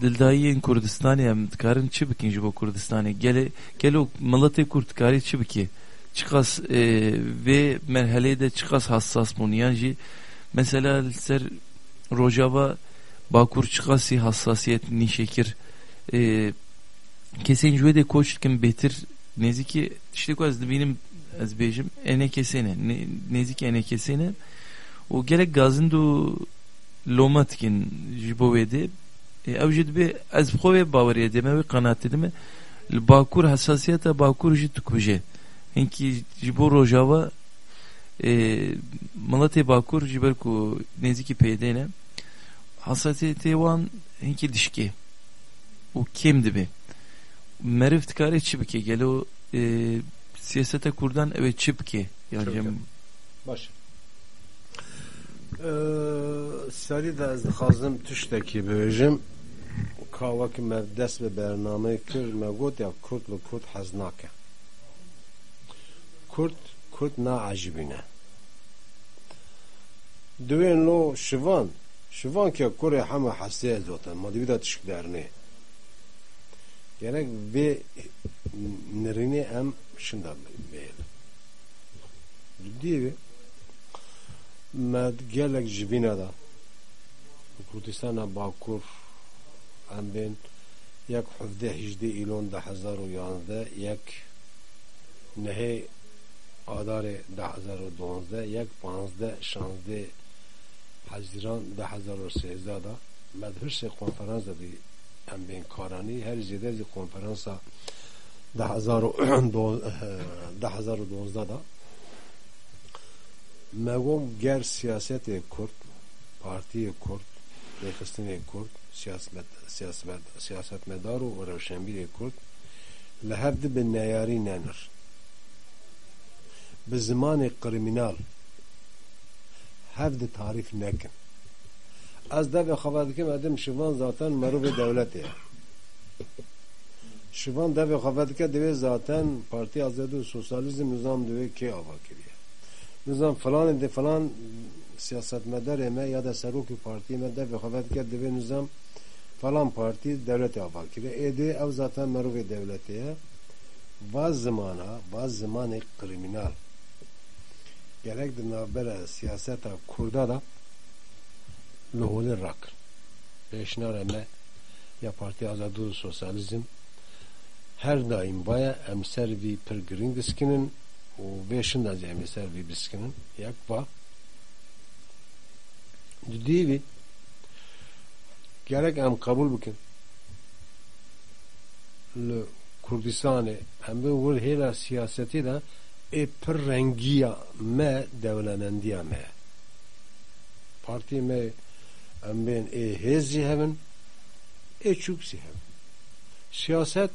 دلدایین کوردستانی هم دکارن چی بکن جبو کوردستانی گله گلو ملت کورد کاری چی بکی çıkas e, ve merhalede de çıkas hassas bunu yani mesela ser Rojava Bakur çıkası hassasiyet ni şekir e, kesin jüve de koşurken betir neziki işte benim az bejim ene kesene ne, neziki ene kesene. O gerek gazın do lomatkin jibovede ev jid be ez bawerê dime wê qenatê dime li bakur hesasiyeta bakur jî dikuje Henki Jiboro Java e, Malatya Bakur Jiberku Neziki Peydene Hasati Tevan Henki Dişki O kimdi mi? Merif Tikare Çibike Gel o e, siyasete kurdan evet Çibike Yani Baş. Sari de ez dixazim tiştekî bibêjim kavakî me dest bi bernameyê ya Kurd li Kurd hez nake kurd, kurd na acibine. Duyen lo şivan, şivan ki kure hama hastaya zotan, madivida tişkilerini. Gerek ve nerini em şundan beyler. Diye med gelek jibina da. Kurdistan'a Bakur em ben yak hufde hicdi ilon da hazar u yak nehe adarê de hezar û donzde yek panzde şanzde hezîran de hezar û sêzda da med hirsê konferansa dî em bên karanî her zêde zî konferansa de hezar û de hezar û donzda da مگم گر سیاست کرد پارتی کرد نخستن کرد سیاست سیاست سیاست مدار و روشنبیر کرد لحد به نیاری ننر به زمان کریمینال هفت تعریف نکن از ده خبر که ادم شوان ذاتن مرو به دولته شوان ده خبر که دوی ذاتن پارتی آزادی و سوسیالیسم نظام دوی که آوا کریه نظام فلان ده فلان سیاست مدار ما یا ده سروکی پارتی ما ده بخواد کرد دوی نظام فلان پارتی دولت آوا کرده ایده او ذاتا مروف دولتیه باز زمانه باز زمان کریمینال gerek de navbera siyaseta kurda da lohuli rak. Peşnar eme ya parti azadu sosyalizm her daim baya emser vi per gringiskinin o beşin da emser vi biskinin yak ba. Divi gerek em kabul bikin li Kurdistanê em bi wir hêla de ê pir rengiya me dewlemendiya me. Partî me em ê hêz jî hevin çûk jî hevin siyaset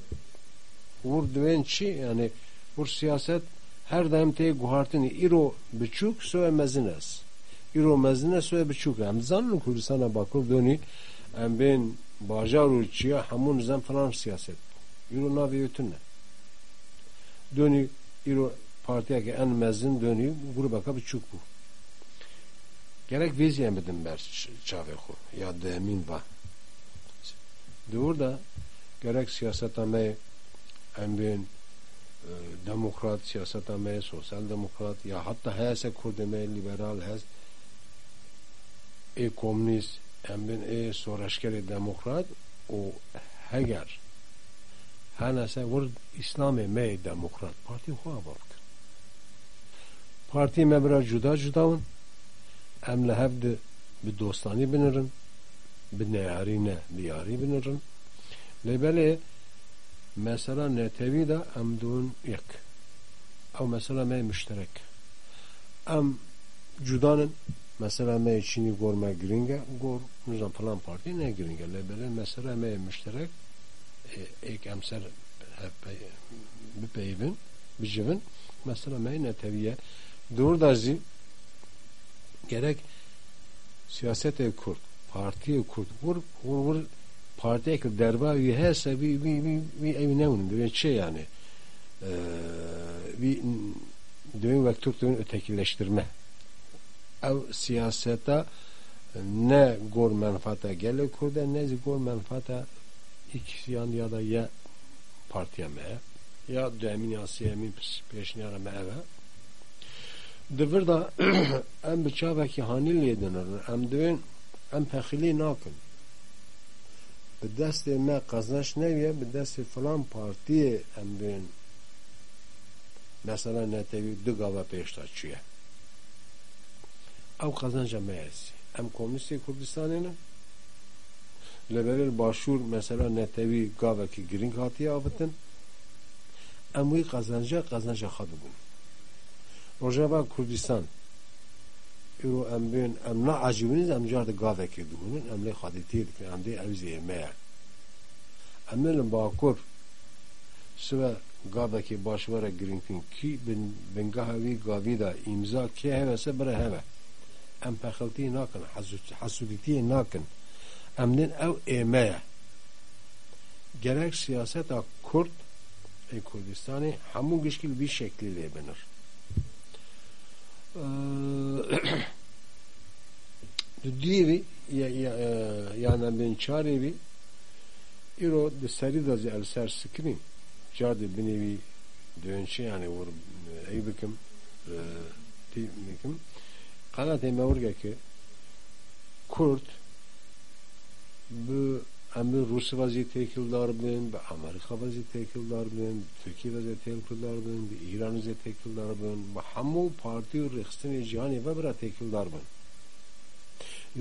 wir divên çi yani wir siyaset her daim tê guhartinê îro biçûk soya mezin es îro mezin es soya biçûk em zanin Kurdistana Bakur donî em bên bajar û çiya hemû nizam filan siyaset. Îro navê wê ne. Donî partiyaki en mezzin dönüyü grubaka bir çuk bu. Gerek viz yemedim ber çaveku ya demin va. Dur da gerek siyasetame emrin demokrat siyasetame sosyal demokrat ya hatta hese kurdeme liberal hes e komünist emrin e soraşkeri demokrat o heger her nese vur İslam'ı me demokrat parti hoa baktı. Parti membra cuda cuda un. Em li hev de bi dostanî binirin, bi neyarî ne bi yarî binirin. Lêbelê mesela netewî de em dûn yek. Ew mesela me müşterek. Em cudanın mesela me Çinî gorma giringe gor nizam plan parti ne giringe lêbelê mesela me müşterek e, ek emser hep bir peyvin bir civin mesela me neteviye Durdaci gerek siyasete kurd, partiye kurd, vur, vur, vur partiye kurd, derba üye her şey sebebi bir, bir, bir evine bunun, bir şey yani. Ee, bir düğün ve Türklüğün ötekileştirme. Ev siyasete ne gor menfaata gelir kurda ne gor menfaata ikisyan ya da ya partiyeme ya dönemin ya siyemin peşini arama eve. Divir da em bi çavekî hanî lê dinirin em divên em pexilî nakin. Bi destê me qeznaş neviye bi destê filan partiyê em bên mesela netewî du gava pêşta çûye. Ew qezenca me yesî em komünistê Kurdistanê ne? Li berê başûr mesela netewî gavekî girîng hatiye avitin em wî qezenca qezenca xwe dibûn Rojava Kurdistan. Euro em bên em na acibiniz em car de lê xwedîtiyê dikin em dê ew zême ye em ê li bakur sive gavekê başvara girîngtin kî bingeha wî gavî da îmza kê heve se bire heve em pexiltiyê nakin hesûdîtiyê nakin em din ew ême ye gerek siyaseta Kurd ê Kurdistanê hemû gişkî li vî şeklî Dudievi Jana Benčarevi Iro de Sarida ze El Ser Sikri Jade Binevi Dönçe yani vur e, Eybekim e, Timekim Kanat Emevurge ki Kurt bu emri Rus vaziyeti ekildar bin, be Amerika vaziyeti ekildar bin, Türkiye vaziyeti ekildar bin, be İran vaziyeti ekildar bin, be hamu parti rexistini cihani ve bira ekildar bin.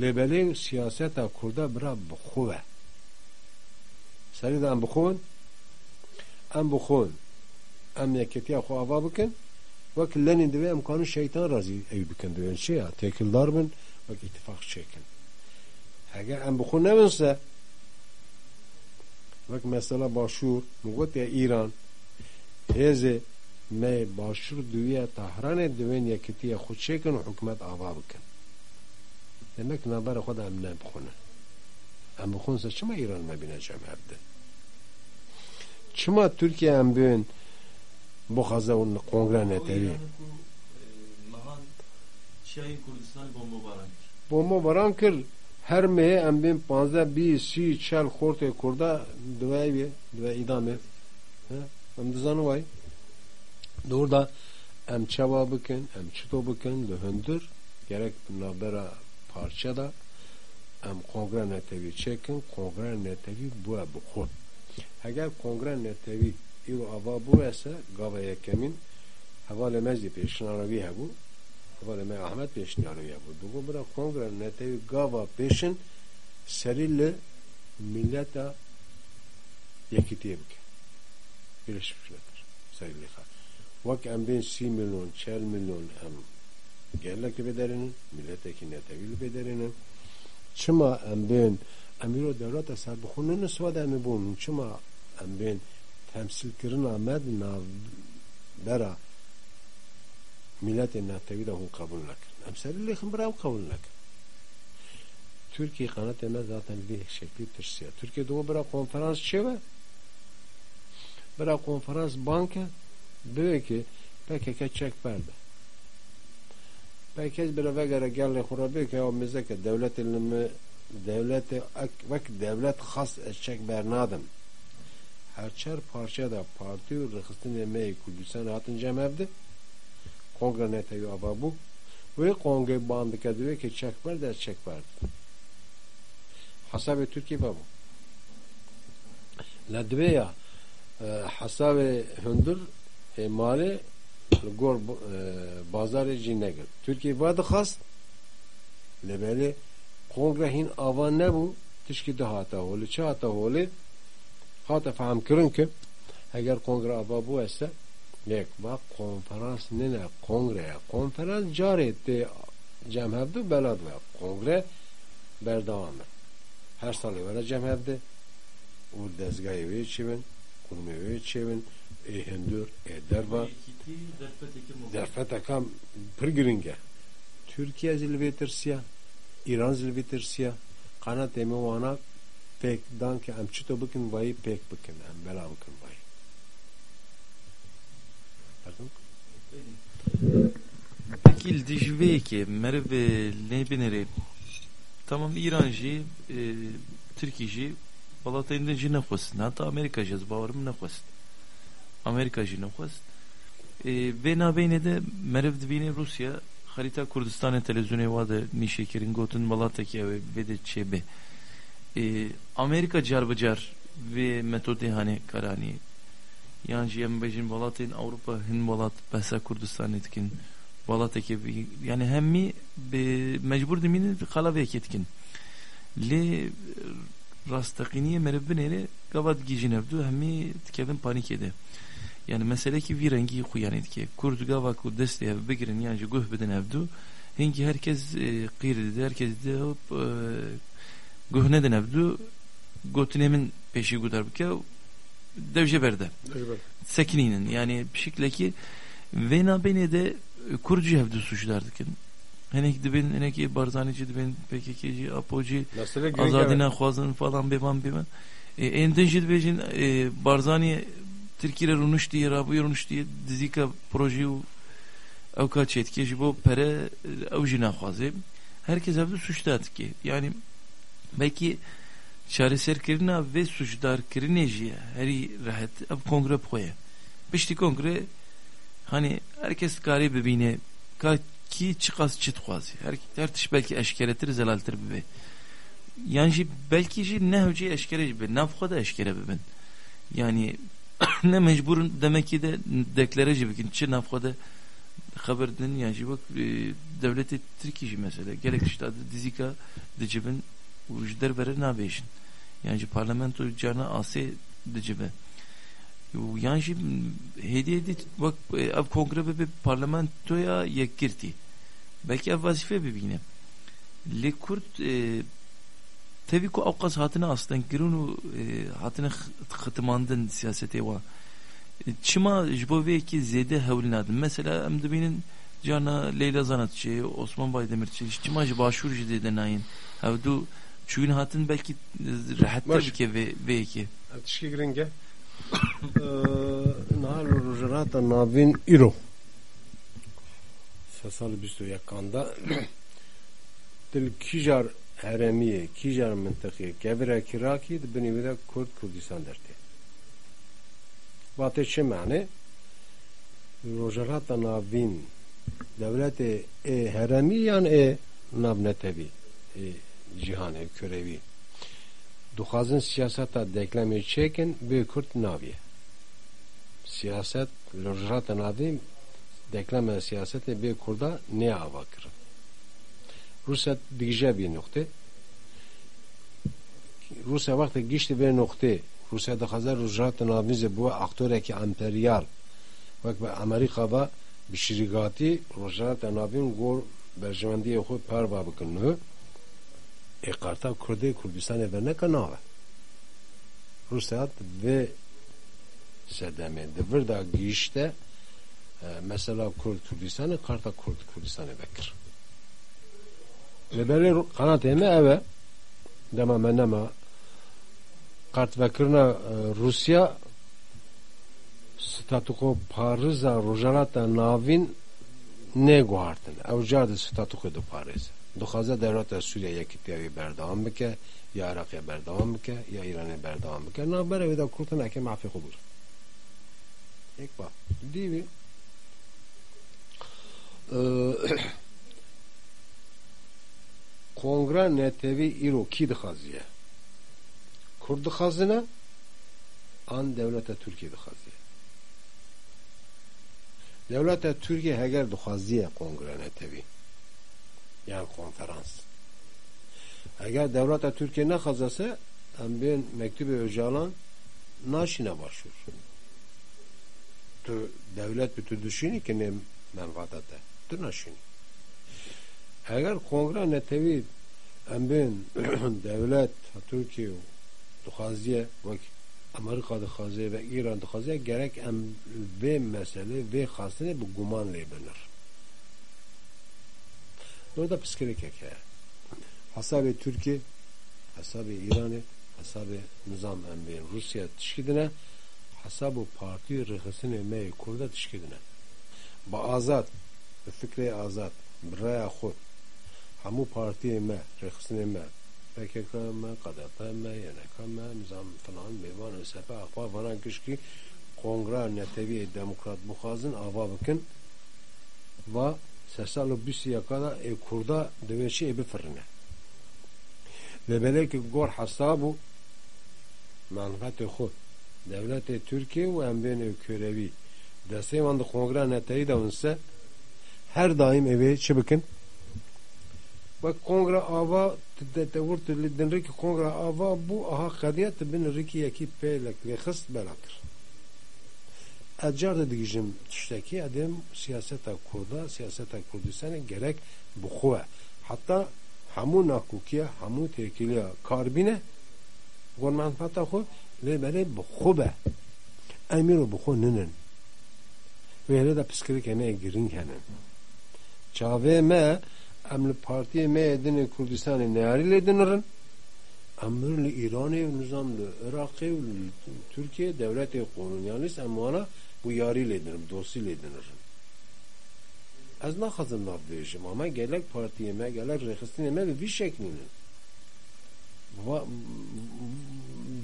Lebele siyaseta kurda bira bixuve. Seri de em bixuven, em yeketiya xu ava bikin, vek lenin dibe em kanun şeytan razı ev bikin dibe şey ya, tekildar bin, vek ittifak çekin. Eğer em bixun Bak mesela başur, mugot ya İran, heze me başur düye Tahran'e düven yakitiye kutşekin hükümet ava bikin. Demek nabar xod em ne bixune. Em bixunse çima İran me bineceğim evde. Çima Türkiye em bin bu xaza un kongre netevi. Şiayın e, Kurdistan baran kır her meye em bin panze bir si çel korte kurda dve dve idame em dizanı vay. Doğru da em çaba bikin em çito bikin li gerek nabera parça da em kongre netevi çekin kongre netevi bu bu xun eğer kongre netevi îro ava bu ese gava yekemin hevale mezdi peşinaravî hebu Vale me Ahmet peşniyarı ya bu. Dugu bıra kongre netevi gava peşin serille millete yekitiye bike. Birleşmiş Milletler. Serille ha. Vak em bin si milyon, çel milyon em gerlek bederinin, milletteki netevi bederinin. Çıma em bin emiro devlet eser bukhunun swada em bun. Çıma em bin temsil kirin amed nav bera millet الناتوی ده هم قبول نکن امثال اللي خمبره هم قبول نکن Türkiye kanat eme zaten bir şekli tırsiya. Türkiye doğu bırak konferans çeve bırak konferans banka böyle ki PKK çek verdi. Peki bir eve göre geldi kura bir ki o mizeke devlet ilmi devlet vak devlet has çek bernadım. Her çer parça da parti rıhıstin emeği Kürdistan hatın cemevdi. konga netevi ababu ve konga bandı kadeve ki çekmer der çekmerdi. Hasabe Türkiye babu. Ledveya e, hasabe hündür e, mali gor e, bazarı cinne gir. Türkiye vadı khast lebeli kongre hin avan ne bu tişki de hata holi çi hata holi hata faham kirin ki eğer kongre ava bu esse lekba konferans nene? Kongre. Konferans carê tê cemhevdu belad ve kongre berdewam e her salê were cemhevde û dezgehê wê çêbin kurmê wê çêbin ê hindur ê derva derfetekam pir giring e Türkiye zil vê İran zil vê tirsiya qana têmê wana pêkdan ke em çi to bikin vayî pêk em bela bikin vayî Pardon? Peki dijve ki merve ne bineri tamam İrancı e, Türkiye'ci Balatay'ın jine khwast hatta Amerika jaz bavarım ne khwast Amerika jine e, ve nabeyne de merev dibine Rusya harita Kurdistan televizyonu vardı nişekirin gotun Balataki ve ve de çebe e, Amerika carbacar ve metodi hani karani yani jem bejin Balatay'ın Avrupa hin Balat besa Kurdistan etkin Balataki yani hemmi mecbur dimini kala ve etkin le rastaqiniye meribinere gavat gijinevdu hemmi tkevin panik ede. Yani mesele ki bir rengi kuyanit ki kurd gava ku deste ev bigirin yani guh bidin evdu. Hinki herkes e, qir dedi herkes de hop e, guh neden evdu gotinemin peşi gudar bike Evet. Sekininin yani bir şekilde ki vena beni de kurcu evdu suçlardık. Henek dibin henek barzanici dibin PKK'ci apoci azadine xwazin falan bevan bevan e, enden jid bejin e, barzani Türkiye runuş diye rabu runuş diye dizika proje u ev ka çetki ji bo pere ev jina herkes evde suçlat ki. Yani belki çareserkirina ve suçdarkirine jî herî rahat ev kongre bixwe piştî kongre hani herkes karî bibîne ka ki çıkas çıt xwazi her, her tiş belki eşkeretir zelaltir bibe yani jî belki jî ne hevci eşkere jibe navxwe da eşkere bibin yani ne mecburun demek ki de deklare jibe kin çi navxwe de haber din jî bak devleti Türkiye jî mesela işte adı dizika dicibin vere nabêjin yani jî parlamento dicibe yani jî hediye dit bak e, ev kongre be parlamentoya yekirti belki ev vazife bibîne lê Kurd e, tevî ku ew qas hatine astenkirin û e, hatine xıtımandin siyasetê wa. E, çima ji bo vê yekî zêde hewl nadin mesela em dibînin cana Leyla Zanatçı, Osman Baydemirçi çima ji başûr jî zêde çûyîn hatin belki Baş. bike vê vê yekê Tişki gringe. Nahal Rujanata Navin İro. Sesal bisto yakanda. Dil kijar heremiye, kijar mıntıkı, kevre kiraki beni veda Kurd Kurdistan derdi. Batı çe mani? Rujanata Navin devleti e heremi yani e navnetevi e cihan e körevi. Duhazın siyaseta deklame çekin bir Kürt naviye. Siyaset, lojrata navi deklame siyasete bir Kurda ne ava. Rusya dikce bir nokta. Rusya vakti geçti bir nokta. Rusya da hazır lojrata navize bu aktöre ki emperyal. Bak be Amerika va bişirigati lojrata navin gor berjemendiye xo parva bikinu. E karta Kurde Kurdistan'e verene kanava. Rusya ve sedeme de vrda gişte e, mesela Kurd Kurdistan'ı karta Kurd Kurdistan'e bekir. Ve böyle kanat eme eve dema menema kart vekirna e, Rusya Pariza rojanata navin ne guhartin. Ev cardı statuko do Pariz. Duxaze devleta Suriye yekitiye berdewam bike ya Iraqê berdewam bike ya İranê berdewam bike navbera wê de Kurtin eke mafê xwe bûr. Ek ba. Dîvî Kongre netewî îro kî dixaziye? Kurd dixazine an devleta Türkiye dixwaziye devleta Türkiye heger dixwaziye kongre netevî yani konferans. Eğer devleta Türkiye ne kazası em bên mektubu Öcalan naşine başvur tu devlet tu düşünü ki ne menfaatete tu naşini eğer kongre netevi em bên devlet Türkiye dixwaziye vek Amerika dixwaziye ve İran dixwaziye gerek em vê mesele vê xastine bi guman Orada psikolojik heye. Hesabı Türkiye, hesabı İran'ı, hesabı nizam embeyin Rusya tişkidine, hesabı parti rıhısını meyi kurda tişkidine. Ba azat, fikre azat, bi raya xud, hemû partiyê me, rêxistinê me, PKK me, KDP me, YNK me, nizam filan, mêvan, ÖSP, axva, varan kişkî kongra netevî demokrat bixwazin ava bikin ve sesalo bisi yakada e kurda deveşi e bifirine. Lebelek gor hasabu manfaat xud devlet Türkiye ve embên körevi destê wan di kongre neteyî de winse her daim evê çi bikin ve kongre ava te vur din rikî kongre ava bû aha xediye te bin rikî yekî pêlek lê xist belakir da digijim tiştekî edem siyaseta Kurda siyaseta Kurdistanê gerek bixwe hatta hemû nakokiya hemû têkiliya karbîne gon menfaata xwe lê berê bixwe be. Em îro bixwe ninin wê hêle de piskirîkê me girîng henin çavê me em li partiyê me yê dinê Kurdistanê neyarî lê dinirin. Em li İranê û nizam li Iraqê û li Türkiye bu yarî lê dinirim dosî lê dinirim ez naxwazim nav bêjim ama gelek partiyê me gelek rêxistinê me bi vî şeklînin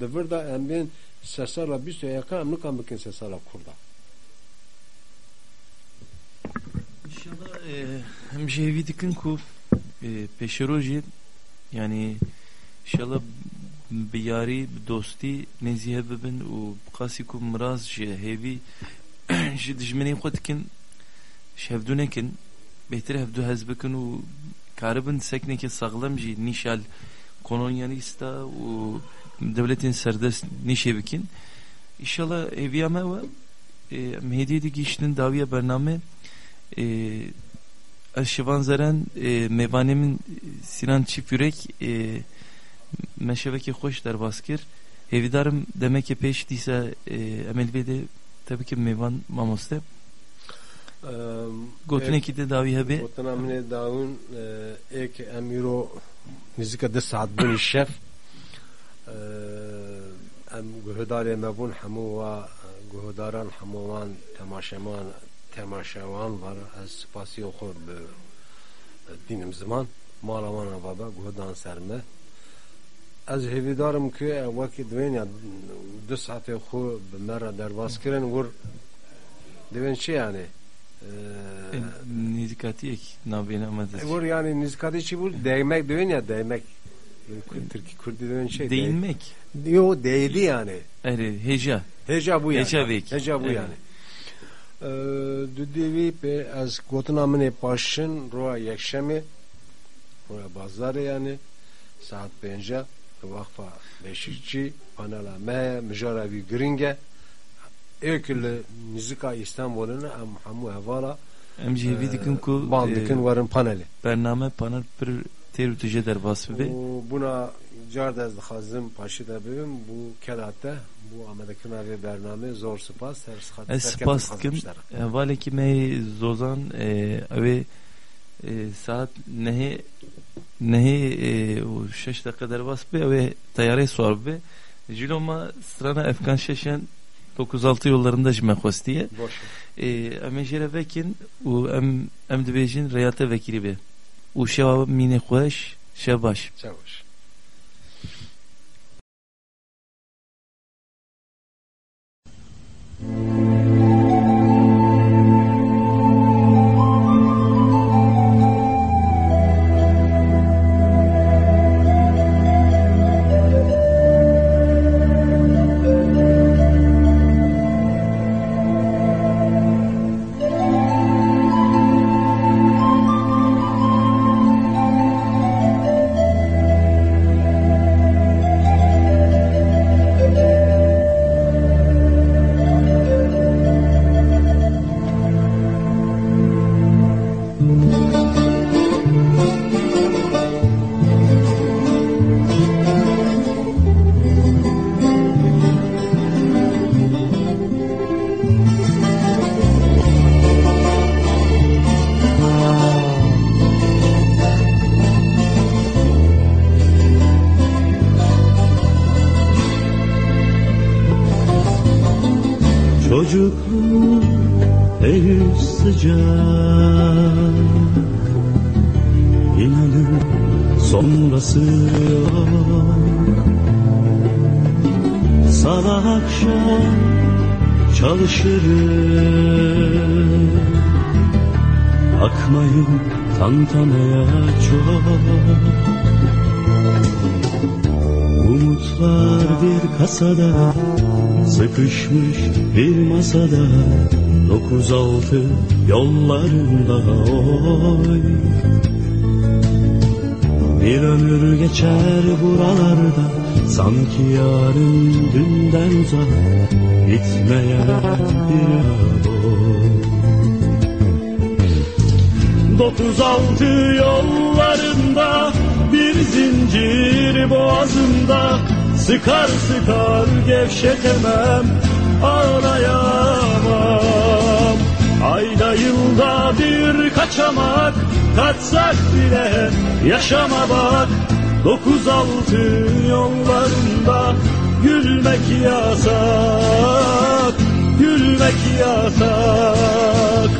di vir da em bên se sala bîst û yeka em nikan bikin se sala Kurda. İnşallah e, hem şey dikin ku e, peşeroji yani inşallah bir yari bir dosti nezihe bibin u qasi ku miraz ji hevi ji dijmenê xwe dikin şevdû nekin bêhtir hevdû hez bikin û karibin seknekê saxlem jî nîşal kolonyalîsta û devletên serdest nîşê bikin. İnşallah eviya me we em hêdiyê digîştin dawiya bername e, ez şivan zeren e, mevanemin Sinan Çiftürek e, meşeveki hoş derbas kir. Hevidarım demek ki peş diyse e, emelvede tabii ki mevan mamoste. Gotine ki de davi hebe. Gotine mine davun ek emiro nizika de saat buni şef em guhdarê me bûn hemû wa guhdaran hemû wan temaşeman temaşewan var ez spasiyo xwe bi dînim ziman mala wan baba از هیوی دارم که وکی دوین یا دو ساعت خو به مرا در باز کرن ور دوین چی یعنی Nizikati ek nabeyne amadet. Vur yani nizikati çi bul değmek diyorsun ya değmek. Türkiye Kürdi diyorsun şey. Değinmek. Yo değdi yani. Evet heja. Heja bu yani. Heja vek. Heja bu yani. Düdüvi pe az gotunamine paşın roa yekşemi roa bazları yani saat 5'e vakfa beşikçi anala me mijara vi giringe ekle müzika İstanbul'un am hamu hevala em jivi e, dikin ku band e, dikin varın paneli. Bername panel bir teru tije derbas bi buna car dez dixazim paşi de bibim bu kelate bu amedekina ve bername zor spas her sıkat es spas kim evveleki me zozan evi e, saat nehi e, o şeş dakika derbas be ve tayare suar be. Jiloma strana efkan şeşen 9-6 yollarında jime xostiye. boş E, em jere vekin u em em dibêjin reyate vekili be. U şeva mine xweş şebaş. çavuş Çocukluğum Umutlar bir kasada Sıkışmış bir masada Dokuz altı yollarında oy. Bir ömür geçer buralarda Sanki yarın dünden uzak Bitmeyen bir boy Dokuz altı yollarında bir zincir boğazımda Sıkar sıkar gevşetemem ağlayamam. Ayda yılda bir kaçamak kaçsak bile yaşama bak. Dokuz altı yollarında gülmek yasak Gülmek yasak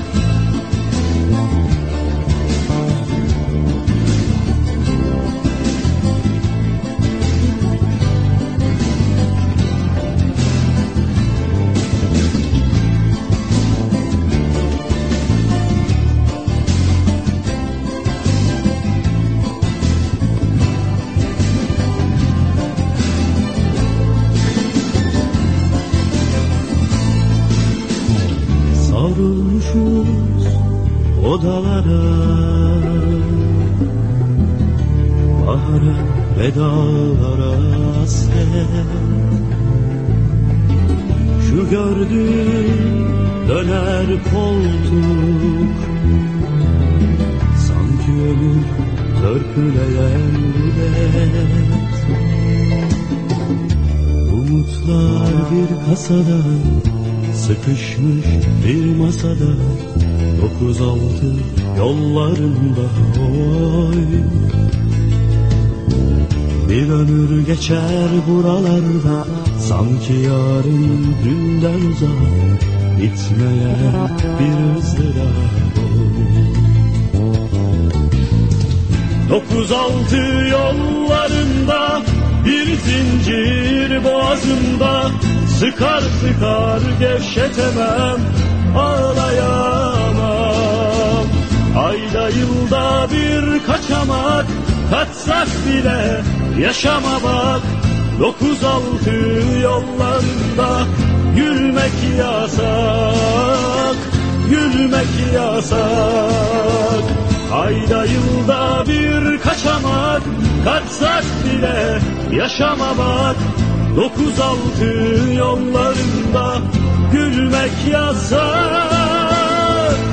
Sıkar sıkar gevşetemem ağlayamam. Ayda yılda bir kaçamak kaçsak bile yaşama bak Dokuz altı yollarında gülmek yasak Gülmek yasak. Ayda yılda bir kaçamak Kaçsak bile yaşama bak Dokuz altı yollarında Gülmek yasak.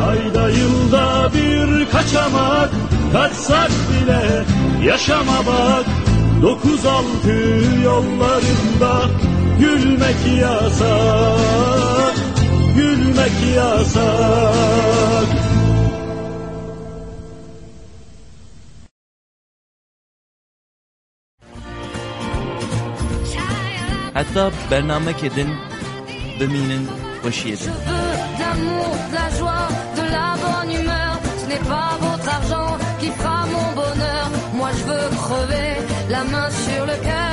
Ayda yılda bir kaçamak Kaçsak bile yaşama bak Dokuz altı yollarında Gülmek yasak Gülmek yasak Je veux de l'amour, de la joie, de la bonne humeur. Ce n'est pas votre argent qui fera mon bonheur. Moi je veux crever la main sur le cœur.